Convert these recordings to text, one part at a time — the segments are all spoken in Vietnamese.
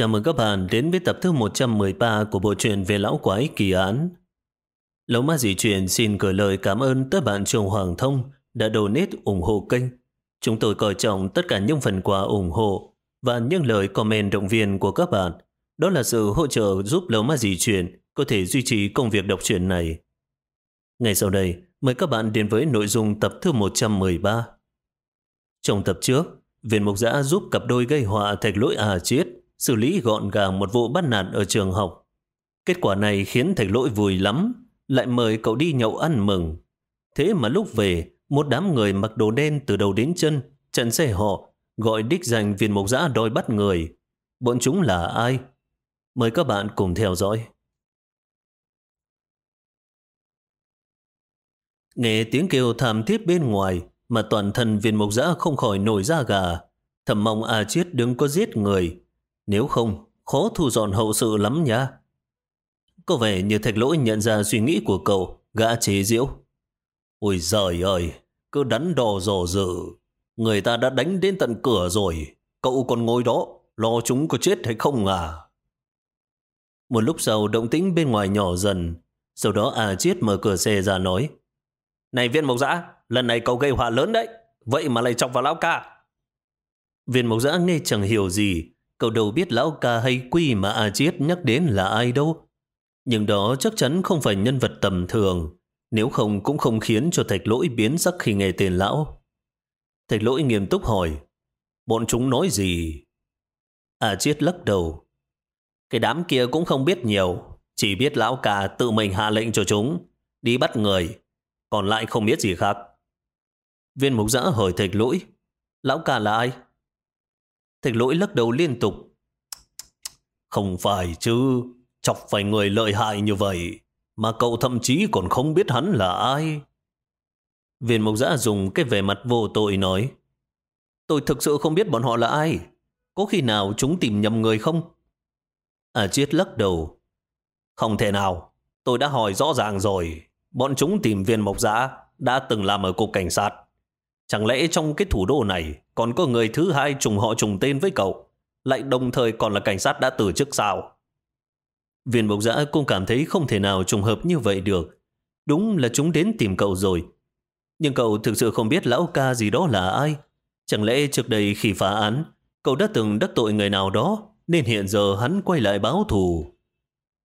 Chào mừng các bạn đến với tập thứ 113 của bộ truyện về lão quái kỳ án. Lão ma dị truyền xin gửi lời cảm ơn tới bạn Trường Hoàng Thông đã donate ủng hộ kênh. Chúng tôi coi trọng tất cả những phần quà ủng hộ và những lời comment động viên của các bạn. Đó là sự hỗ trợ giúp lão ma dị truyền có thể duy trì công việc đọc truyện này. Ngay sau đây, mời các bạn đến với nội dung tập thứ 113. Trong tập trước, viên mục giã giúp cặp đôi gây họa thạch lỗi à chết xử lý gọn gàng một vụ bắt nạt ở trường học. Kết quả này khiến thầy lỗi vui lắm, lại mời cậu đi nhậu ăn mừng. Thế mà lúc về, một đám người mặc đồ đen từ đầu đến chân, chặn xe họ, gọi đích danh viên mục giã đòi bắt người. Bọn chúng là ai? Mời các bạn cùng theo dõi. Nghe tiếng kêu thảm thiết bên ngoài mà toàn thân viên mục giã không khỏi nổi da gà. Thầm mong A Chiết đừng có giết người. Nếu không, khó thu dọn hậu sự lắm nha. Có vẻ như thạch lỗi nhận ra suy nghĩ của cậu, gã chế diễu. Ôi giời ơi, cứ đắn đo dò dự. Người ta đã đánh đến tận cửa rồi, cậu còn ngồi đó, lo chúng có chết hay không à? Một lúc sau động tĩnh bên ngoài nhỏ dần, sau đó à Chiết mở cửa xe ra nói. Này viên mộc dã, lần này cậu gây họa lớn đấy, vậy mà lại chọc vào lão ca. Viên mộc dã nghe chẳng hiểu gì, cậu đâu biết lão ca hay quy mà A Chiết nhắc đến là ai đâu. Nhưng đó chắc chắn không phải nhân vật tầm thường, nếu không cũng không khiến cho thạch lỗi biến sắc khi nghe tên lão. Thạch lỗi nghiêm túc hỏi, bọn chúng nói gì? A Chiết lắc đầu. Cái đám kia cũng không biết nhiều, chỉ biết lão ca tự mình hạ lệnh cho chúng, đi bắt người, còn lại không biết gì khác. Viên mục giã hỏi thạch lỗi, lão ca là ai? Thạch lỗi lắc đầu liên tục. Không phải chứ, chọc phải người lợi hại như vậy, mà cậu thậm chí còn không biết hắn là ai. Viên mộc giã dùng cái vẻ mặt vô tội nói, tôi thực sự không biết bọn họ là ai. Có khi nào chúng tìm nhầm người không? À chiết lắc đầu. Không thể nào, tôi đã hỏi rõ ràng rồi. Bọn chúng tìm viên mộc giã đã từng làm ở cục cảnh sát. Chẳng lẽ trong cái thủ đô này còn có người thứ hai trùng họ trùng tên với cậu, lại đồng thời còn là cảnh sát đã từ chức sao? Viên mộc giã cũng cảm thấy không thể nào trùng hợp như vậy được. Đúng là chúng đến tìm cậu rồi. Nhưng cậu thực sự không biết lão ca gì đó là ai. Chẳng lẽ trước đây khi phá án, cậu đã từng đắc tội người nào đó, nên hiện giờ hắn quay lại báo thù.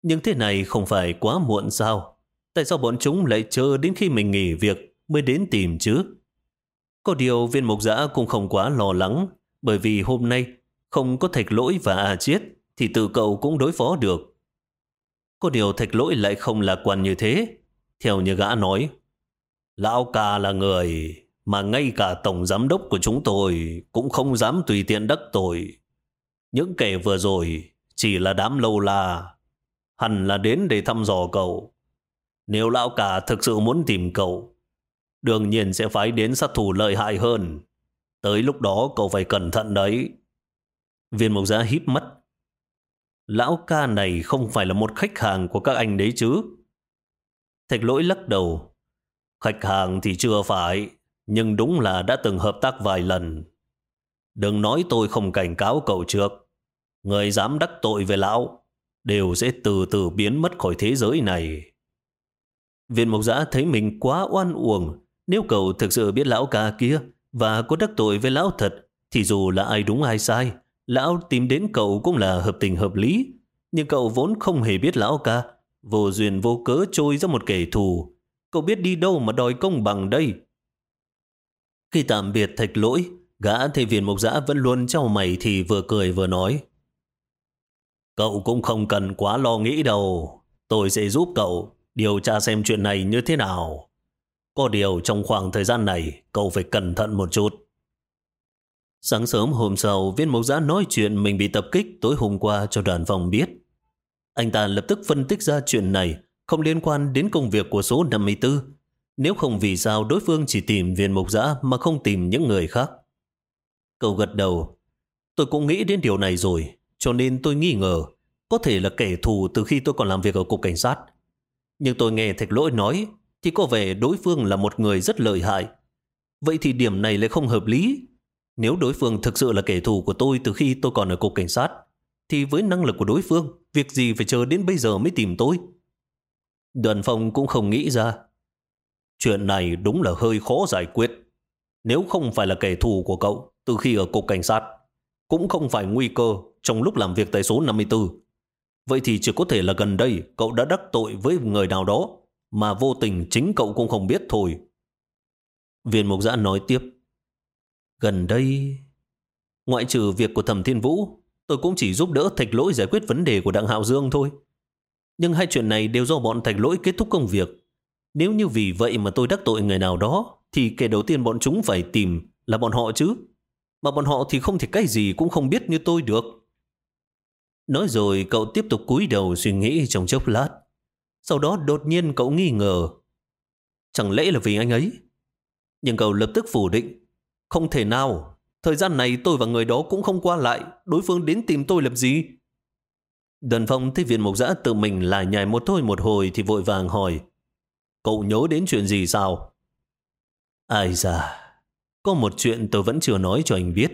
Nhưng thế này không phải quá muộn sao? Tại sao bọn chúng lại chờ đến khi mình nghỉ việc mới đến tìm chứ? Có điều viên mục giã cũng không quá lo lắng, bởi vì hôm nay không có thạch lỗi và à chiết, thì tự cậu cũng đối phó được. Có điều thạch lỗi lại không lạc quan như thế. Theo như gã nói, Lão ca là người mà ngay cả tổng giám đốc của chúng tôi cũng không dám tùy tiện đắc tội. Những kẻ vừa rồi chỉ là đám lâu la, hẳn là đến để thăm dò cậu. Nếu lão cả thực sự muốn tìm cậu, đương nhiên sẽ phái đến sát thủ lợi hại hơn. Tới lúc đó cậu phải cẩn thận đấy. Viên mộc giá híp mắt. Lão ca này không phải là một khách hàng của các anh đấy chứ. Thạch lỗi lắc đầu. Khách hàng thì chưa phải, nhưng đúng là đã từng hợp tác vài lần. Đừng nói tôi không cảnh cáo cậu trước. Người dám đắc tội về lão đều sẽ từ từ biến mất khỏi thế giới này. Viên mộc giã thấy mình quá oan uổng. Nếu cậu thực sự biết lão ca kia và có đắc tội với lão thật, thì dù là ai đúng ai sai, lão tìm đến cậu cũng là hợp tình hợp lý. Nhưng cậu vốn không hề biết lão ca, vô duyên vô cớ trôi ra một kẻ thù. Cậu biết đi đâu mà đòi công bằng đây. Khi tạm biệt thạch lỗi, gã thầy viên mộc giã vẫn luôn trao mày thì vừa cười vừa nói. Cậu cũng không cần quá lo nghĩ đâu. Tôi sẽ giúp cậu điều tra xem chuyện này như thế nào. Có điều trong khoảng thời gian này, cậu phải cẩn thận một chút. Sáng sớm hôm sau, viên mộc giã nói chuyện mình bị tập kích tối hôm qua cho đoàn phòng biết. Anh ta lập tức phân tích ra chuyện này không liên quan đến công việc của số 54. Nếu không vì sao đối phương chỉ tìm viên mộc giã mà không tìm những người khác. Cậu gật đầu. Tôi cũng nghĩ đến điều này rồi, cho nên tôi nghi ngờ có thể là kẻ thù từ khi tôi còn làm việc ở cục cảnh sát. Nhưng tôi nghe thạch lỗi nói thì có vẻ đối phương là một người rất lợi hại. Vậy thì điểm này lại không hợp lý. Nếu đối phương thực sự là kẻ thù của tôi từ khi tôi còn ở cục cảnh sát, thì với năng lực của đối phương, việc gì phải chờ đến bây giờ mới tìm tôi? Đoàn phong cũng không nghĩ ra. Chuyện này đúng là hơi khó giải quyết. Nếu không phải là kẻ thù của cậu từ khi ở cục cảnh sát, cũng không phải nguy cơ trong lúc làm việc tại số 54. Vậy thì chỉ có thể là gần đây cậu đã đắc tội với người nào đó mà vô tình chính cậu cũng không biết thôi. Viên mục giã nói tiếp. Gần đây, ngoại trừ việc của thẩm thiên vũ, tôi cũng chỉ giúp đỡ thạch lỗi giải quyết vấn đề của đặng hạo dương thôi. Nhưng hai chuyện này đều do bọn thạch lỗi kết thúc công việc. Nếu như vì vậy mà tôi đắc tội người nào đó, thì kẻ đầu tiên bọn chúng phải tìm là bọn họ chứ. Mà bọn họ thì không thể cái gì cũng không biết như tôi được. Nói rồi cậu tiếp tục cúi đầu suy nghĩ trong chốc lát. Sau đó đột nhiên cậu nghi ngờ. Chẳng lẽ là vì anh ấy? Nhưng cậu lập tức phủ định. Không thể nào. Thời gian này tôi và người đó cũng không qua lại. Đối phương đến tìm tôi làm gì? Đần phong thấy viện mộc giã tự mình lại nhảy một thôi một hồi thì vội vàng hỏi. Cậu nhớ đến chuyện gì sao? Ai da, có một chuyện tôi vẫn chưa nói cho anh biết.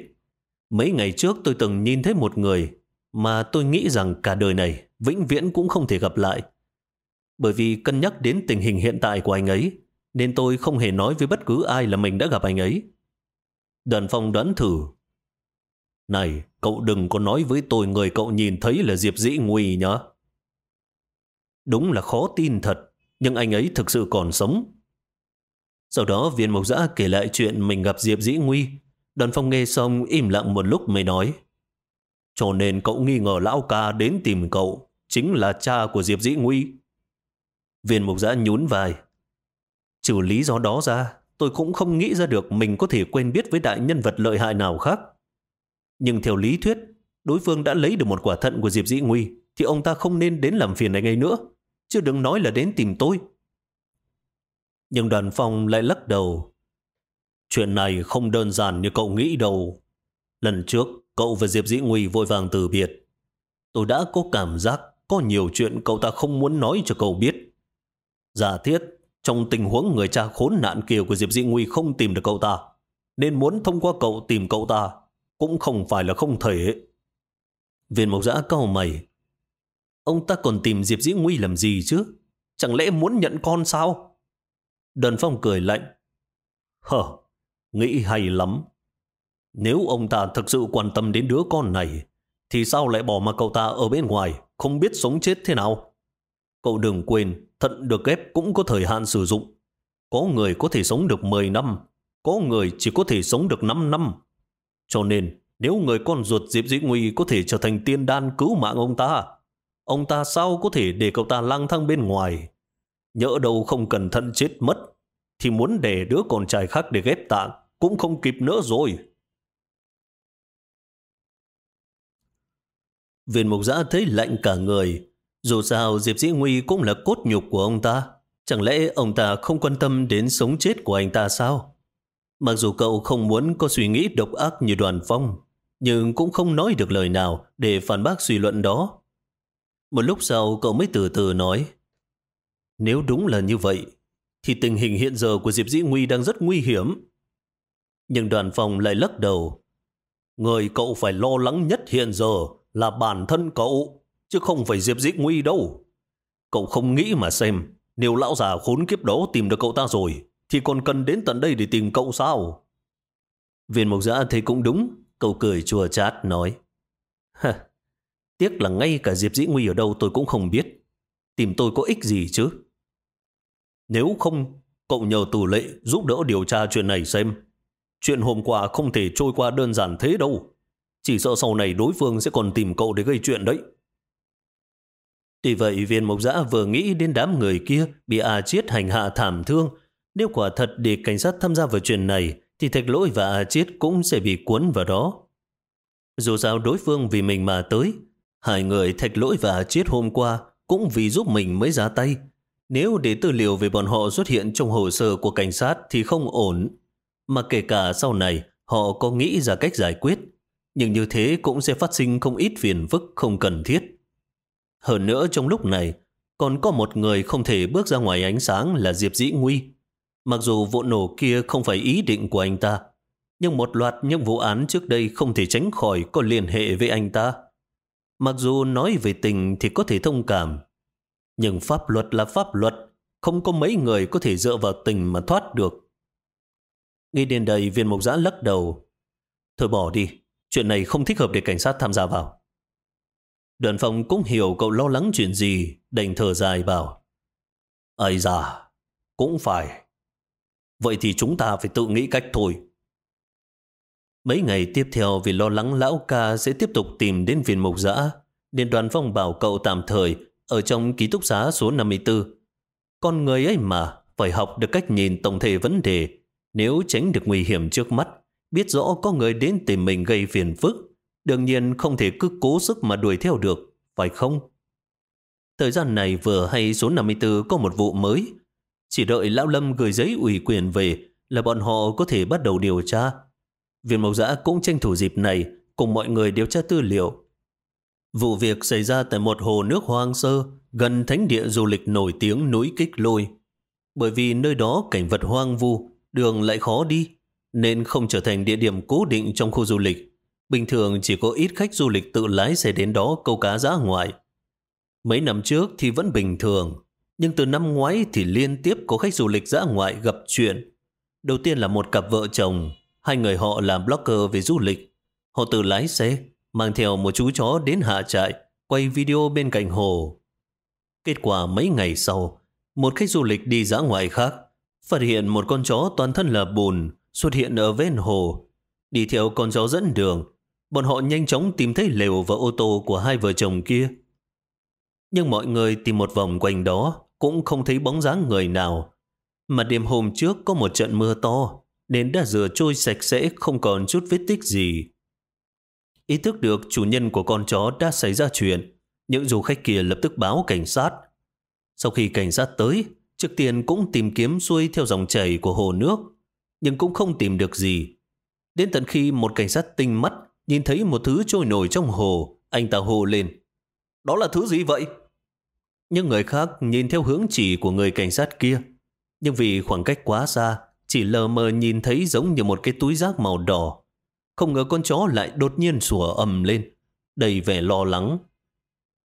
Mấy ngày trước tôi từng nhìn thấy một người mà tôi nghĩ rằng cả đời này vĩnh viễn cũng không thể gặp lại. Bởi vì cân nhắc đến tình hình hiện tại của anh ấy, nên tôi không hề nói với bất cứ ai là mình đã gặp anh ấy. Đoàn phong đoán thử. Này, cậu đừng có nói với tôi người cậu nhìn thấy là Diệp Dĩ Nguy nhá. Đúng là khó tin thật, nhưng anh ấy thực sự còn sống. Sau đó viên mộc giã kể lại chuyện mình gặp Diệp Dĩ Nguy. Đoàn phong nghe xong im lặng một lúc mới nói. Cho nên cậu nghi ngờ lão ca đến tìm cậu chính là cha của Diệp Dĩ Nguy. Viên mục giã nhún vai. Trừ lý do đó ra, tôi cũng không nghĩ ra được mình có thể quen biết với đại nhân vật lợi hại nào khác. Nhưng theo lý thuyết, đối phương đã lấy được một quả thận của Diệp Dĩ Nguy, thì ông ta không nên đến làm phiền anh ấy nữa, chứ đừng nói là đến tìm tôi. Nhưng đoàn phong lại lắc đầu. Chuyện này không đơn giản như cậu nghĩ đâu. Lần trước, cậu và Diệp Dĩ Nguy vội vàng từ biệt. Tôi đã có cảm giác có nhiều chuyện cậu ta không muốn nói cho cậu biết. Giả thiết, trong tình huống người cha khốn nạn kia của Diệp Dĩ Nguy không tìm được cậu ta, nên muốn thông qua cậu tìm cậu ta, cũng không phải là không thể. Viên mộc giã cao mày. Ông ta còn tìm Diệp Dĩ Nguy làm gì chứ? Chẳng lẽ muốn nhận con sao? Đơn Phong cười lạnh. Hờ, nghĩ hay lắm. Nếu ông ta thực sự quan tâm đến đứa con này, thì sao lại bỏ mà cậu ta ở bên ngoài, không biết sống chết thế nào? Cậu đừng quên, thận được ghép cũng có thời hạn sử dụng. Có người có thể sống được 10 năm, có người chỉ có thể sống được 5 năm. Cho nên, nếu người con ruột Diệp Dĩ Nguy có thể trở thành tiên đan cứu mạng ông ta, ông ta sao có thể để cậu ta lang thang bên ngoài? Nhỡ đâu không cẩn thận chết mất, thì muốn để đứa con trai khác để ghép tạng cũng không kịp nữa rồi. Viên mục giã thấy lạnh cả người, dù sao Diệp Dĩ Nguy cũng là cốt nhục của ông ta. Chẳng lẽ ông ta không quan tâm đến sống chết của anh ta sao? Mặc dù cậu không muốn có suy nghĩ độc ác như đoàn phong, nhưng cũng không nói được lời nào để phản bác suy luận đó. Một lúc sau cậu mới từ từ nói, nếu đúng là như vậy, thì tình hình hiện giờ của Diệp Dĩ Nguy đang rất nguy hiểm. Nhưng đoàn phong lại lắc đầu. Người cậu phải lo lắng nhất hiện giờ là bản thân cậu chứ không phải Diệp Dĩ Nguy đâu. Cậu không nghĩ mà xem, nếu lão già khốn kiếp đó tìm được cậu ta rồi, thì còn cần đến tận đây để tìm cậu sao? Viên mộc giã thấy cũng đúng, cậu cười chùa chát nói. Hả, tiếc là ngay cả Diệp Dĩ Nguy ở đâu tôi cũng không biết. Tìm tôi có ích gì chứ? Nếu không, cậu nhờ tù lệ giúp đỡ điều tra chuyện này xem. Chuyện hôm qua không thể trôi qua đơn giản thế đâu. Chỉ sợ sau này đối phương sẽ còn tìm cậu để gây chuyện đấy. Tuy vậy viên mộc giã vừa nghĩ đến đám người kia bị A Chiết hành hạ thảm thương. Nếu quả thật để cảnh sát tham gia vào chuyện này thì thạch lỗi và A Chiết cũng sẽ bị cuốn vào đó. Dù sao đối phương vì mình mà tới, hai người thạch lỗi và A Chiết hôm qua cũng vì giúp mình mới ra tay. Nếu để tư liệu về bọn họ xuất hiện trong hồ sơ của cảnh sát thì không ổn. Mà kể cả sau này họ có nghĩ ra cách giải quyết, nhưng như thế cũng sẽ phát sinh không ít phiền phức không cần thiết. Hơn nữa trong lúc này, còn có một người không thể bước ra ngoài ánh sáng là Diệp Dĩ Nguy. Mặc dù vụ nổ kia không phải ý định của anh ta, nhưng một loạt những vụ án trước đây không thể tránh khỏi có liên hệ với anh ta. Mặc dù nói về tình thì có thể thông cảm, nhưng pháp luật là pháp luật, không có mấy người có thể dựa vào tình mà thoát được. Nghĩ đến đây viên mục giã lắc đầu. Thôi bỏ đi, chuyện này không thích hợp để cảnh sát tham gia vào. Đoàn phòng cũng hiểu cậu lo lắng chuyện gì, đành thở dài bảo. Ây da, cũng phải. Vậy thì chúng ta phải tự nghĩ cách thôi. Mấy ngày tiếp theo vì lo lắng lão ca sẽ tiếp tục tìm đến viên mục giã, nên đoàn phong bảo cậu tạm thời ở trong ký túc xá số 54. Con người ấy mà, phải học được cách nhìn tổng thể vấn đề, nếu tránh được nguy hiểm trước mắt, biết rõ có người đến tìm mình gây phiền phức, đương nhiên không thể cứ cố sức mà đuổi theo được, phải không? Thời gian này vừa hay số 54 có một vụ mới, chỉ đợi Lão Lâm gửi giấy ủy quyền về là bọn họ có thể bắt đầu điều tra. Viên Mộc Giã cũng tranh thủ dịp này cùng mọi người điều tra tư liệu. Vụ việc xảy ra tại một hồ nước hoang sơ gần thánh địa du lịch nổi tiếng núi Kích Lôi. Bởi vì nơi đó cảnh vật hoang vu, đường lại khó đi, nên không trở thành địa điểm cố định trong khu du lịch. Bình thường chỉ có ít khách du lịch tự lái xe đến đó câu cá giã ngoại. Mấy năm trước thì vẫn bình thường, nhưng từ năm ngoái thì liên tiếp có khách du lịch giã ngoại gặp chuyện. Đầu tiên là một cặp vợ chồng, hai người họ làm blogger về du lịch. Họ tự lái xe, mang theo một chú chó đến hạ trại, quay video bên cạnh hồ. Kết quả mấy ngày sau, một khách du lịch đi dã ngoại khác, phát hiện một con chó toàn thân là bùn xuất hiện ở ven hồ. Đi theo con chó dẫn đường, bọn họ nhanh chóng tìm thấy lều và ô tô của hai vợ chồng kia. Nhưng mọi người tìm một vòng quanh đó cũng không thấy bóng dáng người nào. Mà đêm hôm trước có một trận mưa to, nên đã rửa trôi sạch sẽ không còn chút vết tích gì. Ý thức được chủ nhân của con chó đã xảy ra chuyện, những du khách kia lập tức báo cảnh sát. Sau khi cảnh sát tới, trước tiên cũng tìm kiếm xuôi theo dòng chảy của hồ nước, nhưng cũng không tìm được gì. Đến tận khi một cảnh sát tinh mắt nhìn thấy một thứ trôi nổi trong hồ, anh ta hô lên. Đó là thứ gì vậy? những người khác nhìn theo hướng chỉ của người cảnh sát kia. Nhưng vì khoảng cách quá xa, chỉ lờ mờ nhìn thấy giống như một cái túi rác màu đỏ. Không ngờ con chó lại đột nhiên sủa ầm lên, đầy vẻ lo lắng.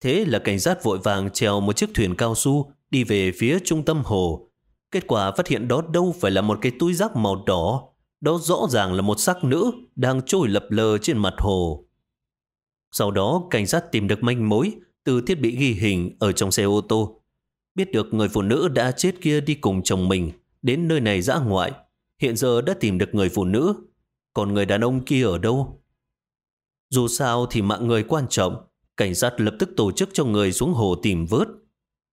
Thế là cảnh sát vội vàng trèo một chiếc thuyền cao su đi về phía trung tâm hồ. Kết quả phát hiện đó đâu phải là một cái túi rác màu đỏ, đó rõ ràng là một xác nữ đang trôi lập lờ trên mặt hồ. Sau đó, cảnh sát tìm được manh mối từ thiết bị ghi hình ở trong xe ô tô. Biết được người phụ nữ đã chết kia đi cùng chồng mình đến nơi này dã ngoại. Hiện giờ đã tìm được người phụ nữ. Còn người đàn ông kia ở đâu? Dù sao thì mạng người quan trọng. Cảnh sát lập tức tổ chức cho người xuống hồ tìm vớt.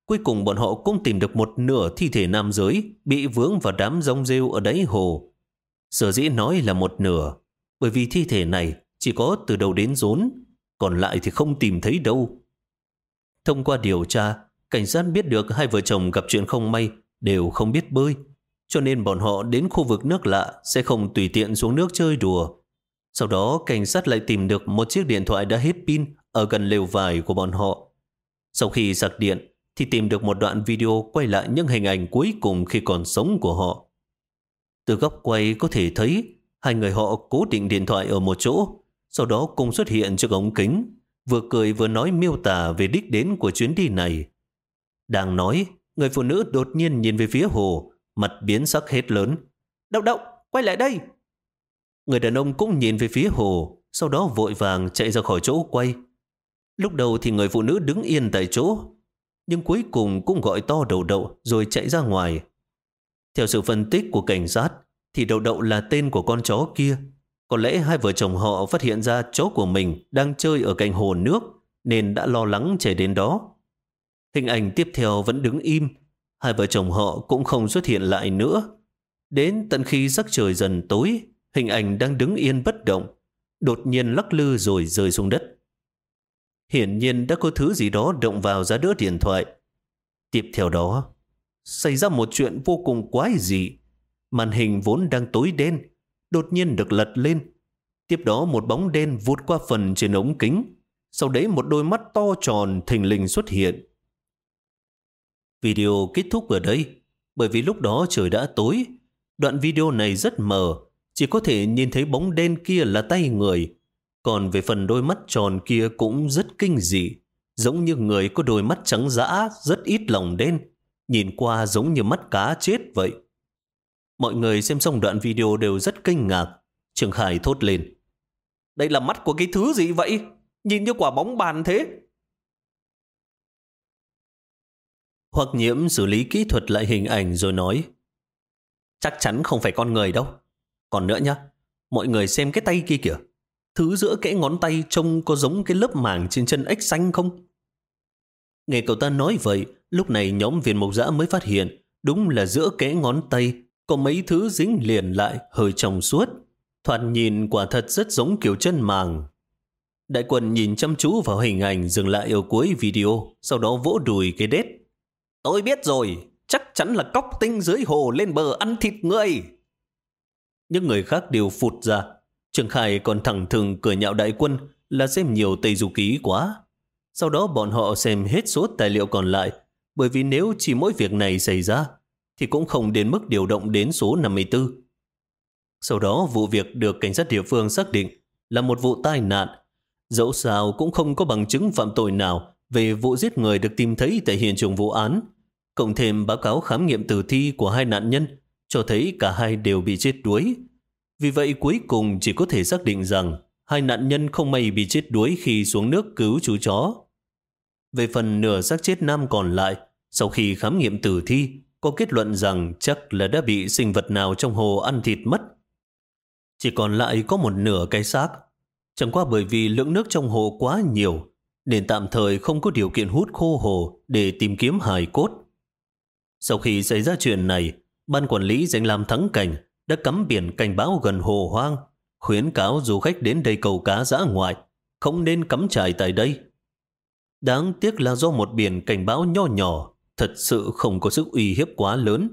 Cuối cùng bọn họ cũng tìm được một nửa thi thể nam giới bị vướng vào đám rong rêu ở đáy hồ. Sở dĩ nói là một nửa, bởi vì thi thể này chỉ có từ đầu đến rốn, còn lại thì không tìm thấy đâu. Thông qua điều tra, cảnh sát biết được hai vợ chồng gặp chuyện không may đều không biết bơi, cho nên bọn họ đến khu vực nước lạ sẽ không tùy tiện xuống nước chơi đùa. Sau đó, cảnh sát lại tìm được một chiếc điện thoại đã hết pin ở gần lều vải của bọn họ. Sau khi sạc điện, thì tìm được một đoạn video quay lại những hình ảnh cuối cùng khi còn sống của họ. Từ góc quay có thể thấy hai người họ cố định điện thoại ở một chỗ, sau đó cùng xuất hiện trước ống kính vừa cười vừa nói miêu tả về đích đến của chuyến đi này. Đang nói, người phụ nữ đột nhiên nhìn về phía hồ, mặt biến sắc hết lớn. Đậu đậu, quay lại đây! Người đàn ông cũng nhìn về phía hồ, sau đó vội vàng chạy ra khỏi chỗ quay. Lúc đầu thì người phụ nữ đứng yên tại chỗ, nhưng cuối cùng cũng gọi to đầu đậu rồi chạy ra ngoài. Theo sự phân tích của cảnh sát, thì đậu đậu là tên của con chó kia có lẽ hai vợ chồng họ phát hiện ra chó của mình đang chơi ở cạnh hồ nước nên đã lo lắng chạy đến đó. Hình ảnh tiếp theo vẫn đứng im. Hai vợ chồng họ cũng không xuất hiện lại nữa. Đến tận khi sắc trời dần tối, hình ảnh đang đứng yên bất động, đột nhiên lắc lư rồi rơi xuống đất. Hiển nhiên đã có thứ gì đó động vào giá đỡ điện thoại. Tiếp theo đó, xảy ra một chuyện vô cùng quái dị. Màn hình vốn đang tối đen, đột nhiên được lật lên. Tiếp đó một bóng đen vụt qua phần trên ống kính, sau đấy một đôi mắt to tròn thình lình xuất hiện. Video kết thúc ở đây, bởi vì lúc đó trời đã tối. Đoạn video này rất mờ, chỉ có thể nhìn thấy bóng đen kia là tay người. Còn về phần đôi mắt tròn kia cũng rất kinh dị, giống như người có đôi mắt trắng dã, rất ít lòng đen, nhìn qua giống như mắt cá chết vậy. Mọi người xem xong đoạn video đều rất kinh ngạc. Trường Khải thốt lên. Đây là mắt của cái thứ gì vậy? Nhìn như quả bóng bàn thế. Hoặc nhiễm xử lý kỹ thuật lại hình ảnh rồi nói Chắc chắn không phải con người đâu. Còn nữa nhá, mọi người xem cái tay kia kìa. Thứ giữa kẽ ngón tay trông có giống cái lớp màng trên chân ếch xanh không? Nghe cậu ta nói vậy, lúc này nhóm viên mộc dã mới phát hiện đúng là giữa kẽ ngón tay có mấy thứ dính liền lại hơi trong suốt. Thoạt nhìn quả thật rất giống kiểu chân màng. Đại quần nhìn chăm chú vào hình ảnh dừng lại ở cuối video, sau đó vỗ đùi cái đết. Tôi biết rồi, chắc chắn là cóc tinh dưới hồ lên bờ ăn thịt người. Những người khác đều phụt ra. Trường Khải còn thẳng thừng cười nhạo đại quân là xem nhiều Tây Du Ký quá. Sau đó bọn họ xem hết số tài liệu còn lại, bởi vì nếu chỉ mỗi việc này xảy ra, thì cũng không đến mức điều động đến số 54. Sau đó vụ việc được cảnh sát địa phương xác định là một vụ tai nạn. Dẫu sao cũng không có bằng chứng phạm tội nào về vụ giết người được tìm thấy tại hiện trường vụ án. Cộng thêm báo cáo khám nghiệm tử thi của hai nạn nhân cho thấy cả hai đều bị chết đuối. Vì vậy cuối cùng chỉ có thể xác định rằng hai nạn nhân không may bị chết đuối khi xuống nước cứu chú chó. Về phần nửa xác chết nam còn lại, sau khi khám nghiệm tử thi, có kết luận rằng chắc là đã bị sinh vật nào trong hồ ăn thịt mất. Chỉ còn lại có một nửa cái xác. Chẳng qua bởi vì lượng nước trong hồ quá nhiều, nên tạm thời không có điều kiện hút khô hồ để tìm kiếm hài cốt. Sau khi xảy ra chuyện này, ban quản lý danh làm thắng cảnh đã cắm biển cảnh báo gần hồ hoang, khuyến cáo du khách đến đây cầu cá dã ngoại, không nên cắm trại tại đây. Đáng tiếc là do một biển cảnh báo nho nhỏ, thật sự không có sức uy hiếp quá lớn.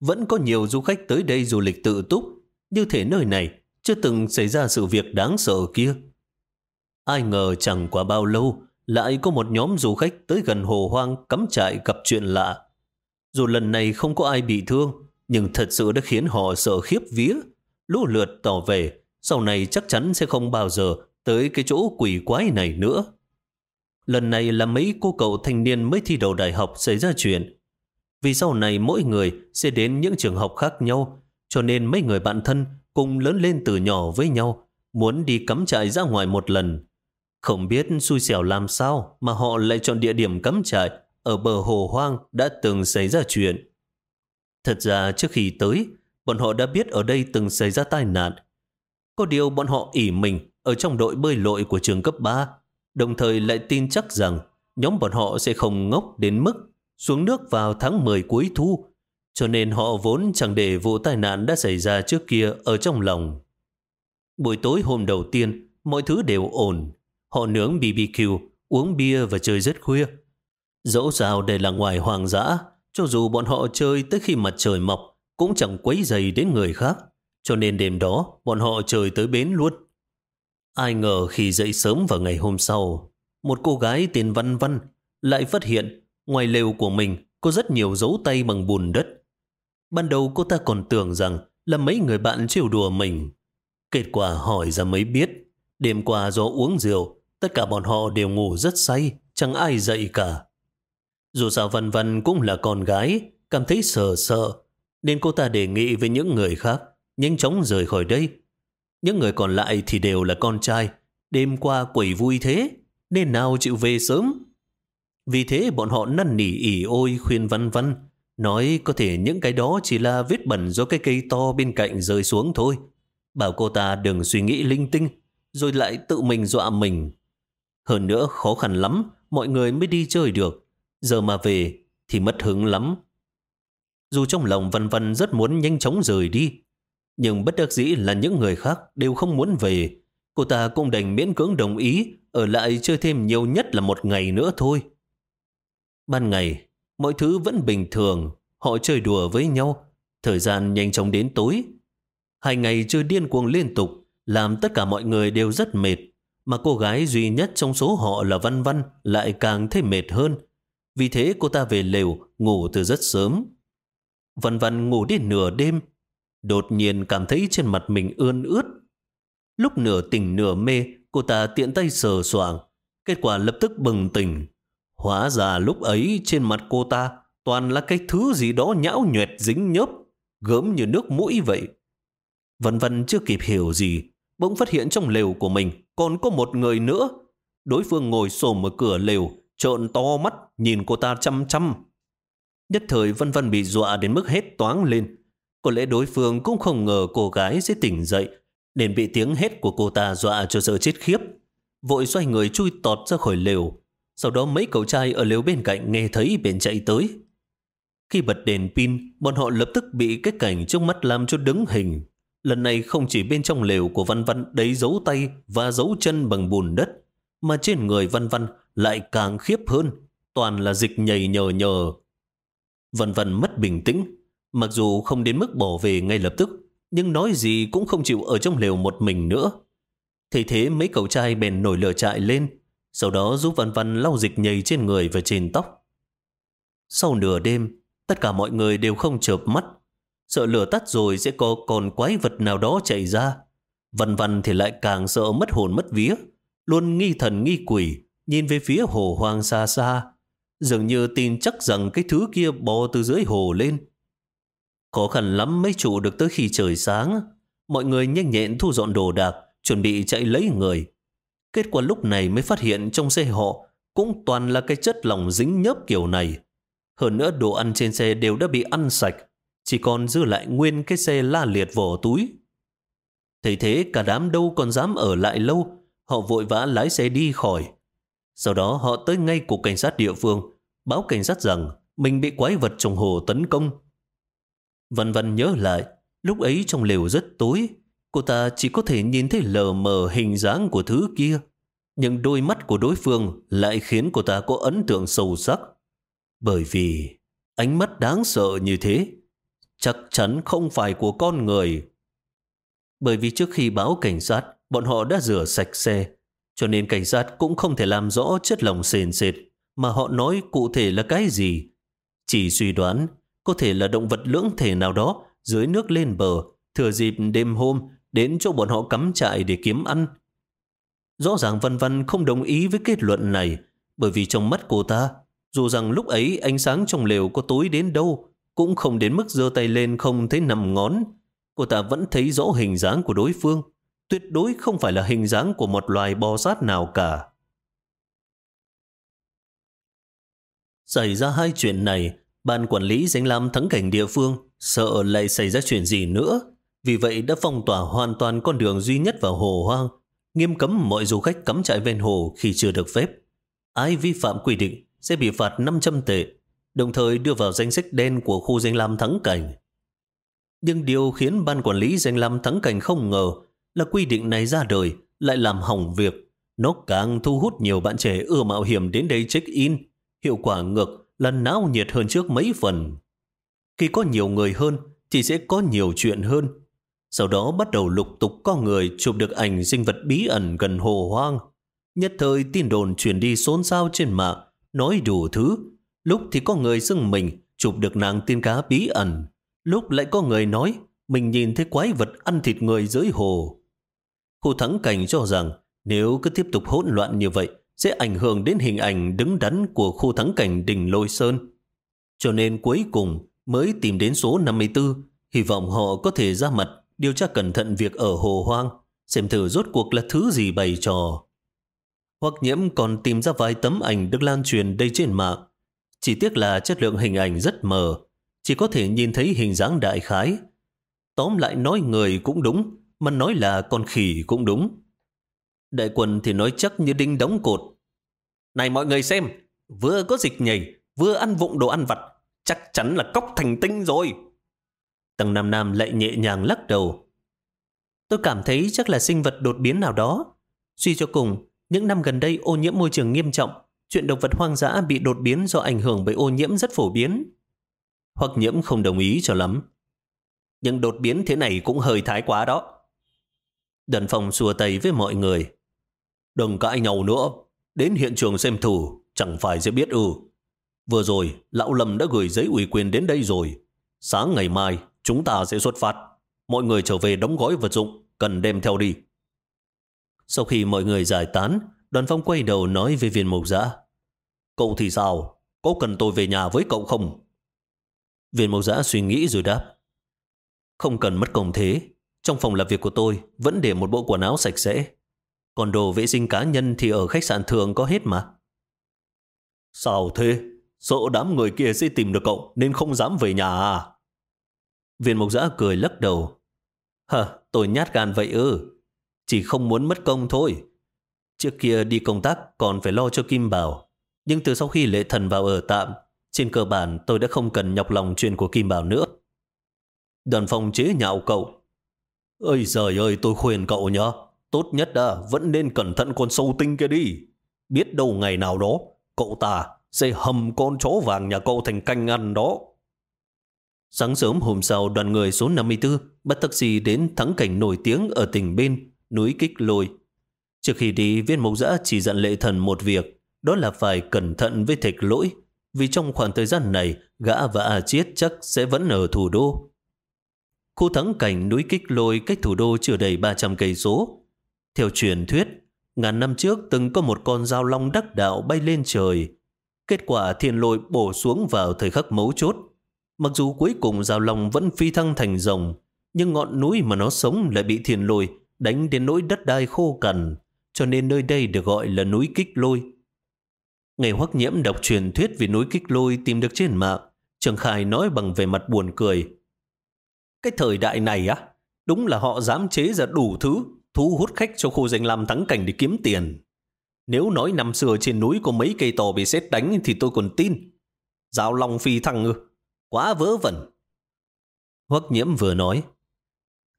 Vẫn có nhiều du khách tới đây du lịch tự túc, như thể nơi này chưa từng xảy ra sự việc đáng sợ kia. Ai ngờ chẳng qua bao lâu, lại có một nhóm du khách tới gần hồ hoang cắm trại gặp chuyện lạ. Dù lần này không có ai bị thương, nhưng thật sự đã khiến họ sợ khiếp vía. Lũ lượt tỏ về, sau này chắc chắn sẽ không bao giờ tới cái chỗ quỷ quái này nữa. Lần này là mấy cô cậu thanh niên mới thi đầu đại học xảy ra chuyện. Vì sau này mỗi người sẽ đến những trường học khác nhau, cho nên mấy người bạn thân cùng lớn lên từ nhỏ với nhau, muốn đi cắm trại ra ngoài một lần. Không biết xui xẻo làm sao mà họ lại chọn địa điểm cắm trại ở bờ hồ hoang đã từng xảy ra chuyện. Thật ra trước khi tới, bọn họ đã biết ở đây từng xảy ra tai nạn. Có điều bọn họ ỉ mình ở trong đội bơi lội của trường cấp 3, đồng thời lại tin chắc rằng nhóm bọn họ sẽ không ngốc đến mức xuống nước vào tháng 10 cuối thu, cho nên họ vốn chẳng để vụ tai nạn đã xảy ra trước kia ở trong lòng. Buổi tối hôm đầu tiên, mọi thứ đều ổn. Họ nướng BBQ, uống bia và chơi rất khuya. Dẫu sao đây là ngoài hoàng dã, cho dù bọn họ chơi tới khi mặt trời mọc, cũng chẳng quấy dày đến người khác. Cho nên đêm đó, bọn họ chơi tới bến luôn. Ai ngờ khi dậy sớm vào ngày hôm sau, một cô gái tên Văn Văn lại phát hiện ngoài lều của mình có rất nhiều dấu tay bằng bùn đất. Ban đầu cô ta còn tưởng rằng là mấy người bạn trêu đùa mình. Kết quả hỏi ra mới biết, đêm qua do uống rượu, tất cả bọn họ đều ngủ rất say, chẳng ai dậy cả. Dù sao Văn Văn cũng là con gái, cảm thấy sợ sợ, nên cô ta đề nghị với những người khác nhanh chóng rời khỏi đây. Những người còn lại thì đều là con trai, đêm qua quẩy vui thế, nên nào chịu về sớm. Vì thế bọn họ năn nỉ ỉ ôi khuyên Văn Văn, nói có thể những cái đó chỉ là vết bẩn do cái cây to bên cạnh rơi xuống thôi. Bảo cô ta đừng suy nghĩ linh tinh, rồi lại tự mình dọa mình. Hơn nữa khó khăn lắm, mọi người mới đi chơi được giờ mà về thì mất hứng lắm. Dù trong lòng Văn Văn rất muốn nhanh chóng rời đi, nhưng bất đắc dĩ là những người khác đều không muốn về. Cô ta cũng đành miễn cưỡng đồng ý ở lại chơi thêm nhiều nhất là một ngày nữa thôi. Ban ngày, mọi thứ vẫn bình thường, họ chơi đùa với nhau, thời gian nhanh chóng đến tối. Hai ngày chơi điên cuồng liên tục, làm tất cả mọi người đều rất mệt, mà cô gái duy nhất trong số họ là Văn Văn lại càng thêm mệt hơn, vì thế cô ta về lều, ngủ từ rất sớm. Văn văn ngủ đến nửa đêm, đột nhiên cảm thấy trên mặt mình ươn ướt. Lúc nửa tỉnh nửa mê, Cô ta tiện tay sờ soạng, kết quả lập tức bừng tỉnh. Hóa ra lúc ấy trên mặt cô ta toàn là cái thứ gì đó nhão nhuẹt dính nhớp, gớm như nước mũi vậy. Vân Vân chưa kịp hiểu gì, bỗng phát hiện trong lều của mình còn có một người nữa. Đối phương ngồi xổm ở cửa lều, trợn to mắt nhìn cô ta chăm chăm. Nhất thời Vân Vân bị dọa đến mức hết toáng lên. Có lẽ đối phương cũng không ngờ cô gái sẽ tỉnh dậy, nên bị tiếng hét của cô ta dọa cho sợ chết khiếp. Vội xoay người chui tọt ra khỏi lều. Sau đó mấy cậu trai ở lều bên cạnh nghe thấy bèn chạy tới. Khi bật đèn pin, bọn họ lập tức bị cái cảnh trước mắt làm cho đứng hình. Lần này không chỉ bên trong lều của Văn Văn đấy dấu tay và dấu chân bằng bùn đất, mà trên người Văn Văn lại càng khiếp hơn, toàn là dịch nhầy nhờ nhờ. Văn Văn mất bình tĩnh, mặc dù không đến mức bỏ về ngay lập tức, nhưng nói gì cũng không chịu ở trong lều một mình nữa. Thế thế mấy cậu trai bèn nổi lửa trại lên, sau đó giúp Văn Văn lau dịch nhầy trên người và trên tóc. Sau nửa đêm, tất cả mọi người đều không chợp mắt, sợ lửa tắt rồi sẽ có còn quái vật nào đó chạy ra. Văn Văn thì lại càng sợ mất hồn mất vía, luôn nghi thần nghi quỷ, nhìn về phía hồ hoang xa xa, dường như tin chắc rằng cái thứ kia bò từ dưới hồ lên. Khó khăn lắm mới trụ được tới khi trời sáng, mọi người nhanh nhẹn thu dọn đồ đạc, chuẩn bị chạy lấy người. Kết quả lúc này mới phát hiện trong xe họ cũng toàn là cái chất lỏng dính nhớp kiểu này. Hơn nữa đồ ăn trên xe đều đã bị ăn sạch, chỉ còn dư lại nguyên cái xe la liệt vỏ túi. Thấy thế cả đám đâu còn dám ở lại lâu, họ vội vã lái xe đi khỏi. Sau đó họ tới ngay cục cảnh sát địa phương, báo cảnh sát rằng mình bị quái vật trong hồ tấn công. Vân Vân nhớ lại, lúc ấy trong lều rất tối, cô ta chỉ có thể nhìn thấy lờ mờ hình dáng của thứ kia. Nhưng đôi mắt của đối phương lại khiến cô ta có ấn tượng sâu sắc. Bởi vì ánh mắt đáng sợ như thế chắc chắn không phải của con người. Bởi vì trước khi báo cảnh sát, bọn họ đã rửa sạch xe, cho nên cảnh sát cũng không thể làm rõ chất lỏng sền sệt mà họ nói cụ thể là cái gì. Chỉ suy đoán có thể là động vật lưỡng thể nào đó dưới nước lên bờ, thừa dịp đêm hôm đến chỗ bọn họ cắm trại để kiếm ăn. Rõ ràng Văn Văn không đồng ý với kết luận này, bởi vì trong mắt cô ta, dù rằng lúc ấy ánh sáng trong lều có tối đến đâu, cũng không đến mức giơ tay lên không thấy nằm ngón. Cô ta vẫn thấy rõ hình dáng của đối phương, tuyệt đối không phải là hình dáng của một loài bò sát nào cả. Xảy ra hai chuyện này, ban quản lý danh lam thắng cảnh địa phương sợ lại xảy ra chuyện gì nữa. Vì vậy đã phong tỏa hoàn toàn con đường duy nhất vào hồ hoang, nghiêm cấm mọi du khách cắm trại ven hồ khi chưa được phép. Ai vi phạm quy định sẽ bị phạt 500 tệ, đồng thời đưa vào danh sách đen của khu danh lam thắng cảnh. Nhưng điều khiến ban quản lý danh lam thắng cảnh không ngờ là quy định này ra đời lại làm hỏng việc. Nó càng thu hút nhiều bạn trẻ ưa mạo hiểm đến đây check-in. Hiệu quả ngược là náo nhiệt hơn trước mấy phần. Khi có nhiều người hơn thì sẽ có nhiều chuyện hơn. Sau đó bắt đầu lục tục có người chụp được ảnh sinh vật bí ẩn gần hồ hoang. Nhất thời tin đồn truyền đi xôn xao trên mạng, nói đủ thứ. Lúc thì có người xưng mình chụp được nàng tiên cá bí ẩn. Lúc lại có người nói mình nhìn thấy quái vật ăn thịt người dưới hồ. Khu thắng cảnh cho rằng nếu cứ tiếp tục hỗn loạn như vậy sẽ ảnh hưởng đến hình ảnh đứng đắn của khu thắng cảnh đỉnh Lôi Sơn. Cho nên cuối cùng mới tìm đến số 54, hy vọng họ có thể ra mặt điều tra cẩn thận việc ở hồ hoang, xem thử rốt cuộc là thứ gì bày trò. Hoặc nhiễm còn tìm ra vài tấm ảnh được lan truyền đây trên mạng. Chỉ tiếc là chất lượng hình ảnh rất mờ, chỉ có thể nhìn thấy hình dáng đại khái. Tóm lại nói người cũng đúng, mà nói là con khỉ cũng đúng. Đại quần thì nói chắc như đinh đóng cột. Này mọi người xem, vừa có dịch nhảy, vừa ăn vụng đồ ăn vặt, chắc chắn là cốc thành tinh rồi. Tầng Nam Nam lại nhẹ nhàng lắc đầu. Tôi cảm thấy chắc là sinh vật đột biến nào đó. Suy cho cùng, những năm gần đây ô nhiễm môi trường nghiêm trọng, chuyện động vật hoang dã bị đột biến do ảnh hưởng bởi ô nhiễm rất phổ biến. Hoặc nhiễm không đồng ý cho lắm. Nhưng đột biến thế này cũng hơi thái quá đó. Đần phòng xua tay với mọi người. Đừng cãi nhau nữa, đến hiện trường xem thử, chẳng phải sẽ biết ư. Vừa rồi, Lão Lâm đã gửi giấy ủy quyền đến đây rồi. Sáng ngày mai, chúng ta sẽ xuất phát. Mọi người trở về đóng gói vật dụng, cần đem theo đi. Sau khi mọi người giải tán, đoàn phong quay đầu nói với viên mộc giã. Cậu thì sao? Có cần tôi về nhà với cậu không? Viên mộc giã suy nghĩ rồi đáp. Không cần mất công thế. Trong phòng làm việc của tôi vẫn để một bộ quần áo sạch sẽ. Còn đồ vệ sinh cá nhân thì ở khách sạn thường có hết mà. Sao thế? Sợ đám người kia sẽ tìm được cậu nên không dám về nhà à? Viên mộc giã cười lắc đầu. Hờ, tôi nhát gan vậy ư. Chỉ không muốn mất công thôi. Trước kia đi công tác còn phải lo cho Kim Bảo. Nhưng từ sau khi lệ thần vào ở tạm, trên cơ bản tôi đã không cần nhọc lòng chuyện của Kim Bảo nữa. Đoàn phòng chế nhạo cậu. Ơi giời ơi tôi khuyên cậu nhá. Tốt nhất đã vẫn nên cẩn thận con sâu tinh kia đi. Biết đâu ngày nào đó cậu ta sẽ hầm con chó vàng nhà cậu thành canh ăn đó. Sáng sớm hôm sau đoàn người số 54 bắt taxi đến thắng cảnh nổi tiếng ở tỉnh bên, núi Kích Lôi. Trước khi đi, viên mộc giã chỉ dặn lệ thần một việc, đó là phải cẩn thận với thạch lỗi, vì trong khoảng thời gian này, gã và A Chiết chắc sẽ vẫn ở thủ đô. Khu thắng cảnh núi Kích Lôi cách thủ đô chưa đầy 300 cây số. Theo truyền thuyết, ngàn năm trước từng có một con dao long đắc đạo bay lên trời. Kết quả thiên lôi bổ xuống vào thời khắc mấu chốt. Mặc dù cuối cùng dao long vẫn phi thăng thành rồng, nhưng ngọn núi mà nó sống lại bị thiên lôi đánh đến nỗi đất đai khô cằn, cho nên nơi đây được gọi là núi Kích Lôi. Ngày hoắc nhiễm đọc truyền thuyết về núi Kích Lôi tìm được trên mạng, Trường Khai nói bằng vẻ mặt buồn cười. Cái thời đại này á, đúng là họ dám chế ra đủ thứ, thu hút khách cho khu danh lam thắng cảnh để kiếm tiền. Nếu nói năm xưa trên núi có mấy cây to bị xét đánh thì tôi còn tin. Giao Long phi thăng ư, quá vớ vẩn. Hoắc nhiễm vừa nói,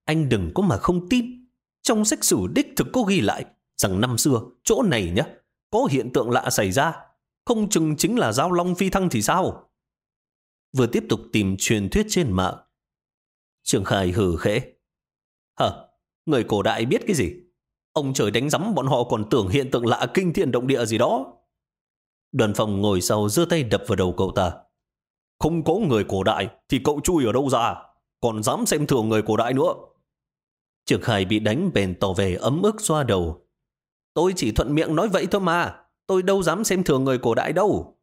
anh đừng có mà không tin. Trong sách sử đích thực có ghi lại rằng năm xưa chỗ này nhá có hiện tượng lạ xảy ra. Không chừng chính là Giao Long phi thăng thì sao? Vừa tiếp tục tìm truyền thuyết trên mạng. Trường Khai hử khẽ. Hả? Người cổ đại biết cái gì? Ông trời đánh giấm bọn họ còn tưởng hiện tượng lạ kinh thiên động địa gì đó. Đoàn phòng ngồi sau giơ tay đập vào đầu cậu ta. Không có người cổ đại thì cậu chui ở đâu ra? Còn dám xem thường người cổ đại nữa. Trường Khai bị đánh bền tỏ về ấm ức xoa đầu. Tôi chỉ thuận miệng nói vậy thôi mà. Tôi đâu dám xem thường người cổ đại đâu.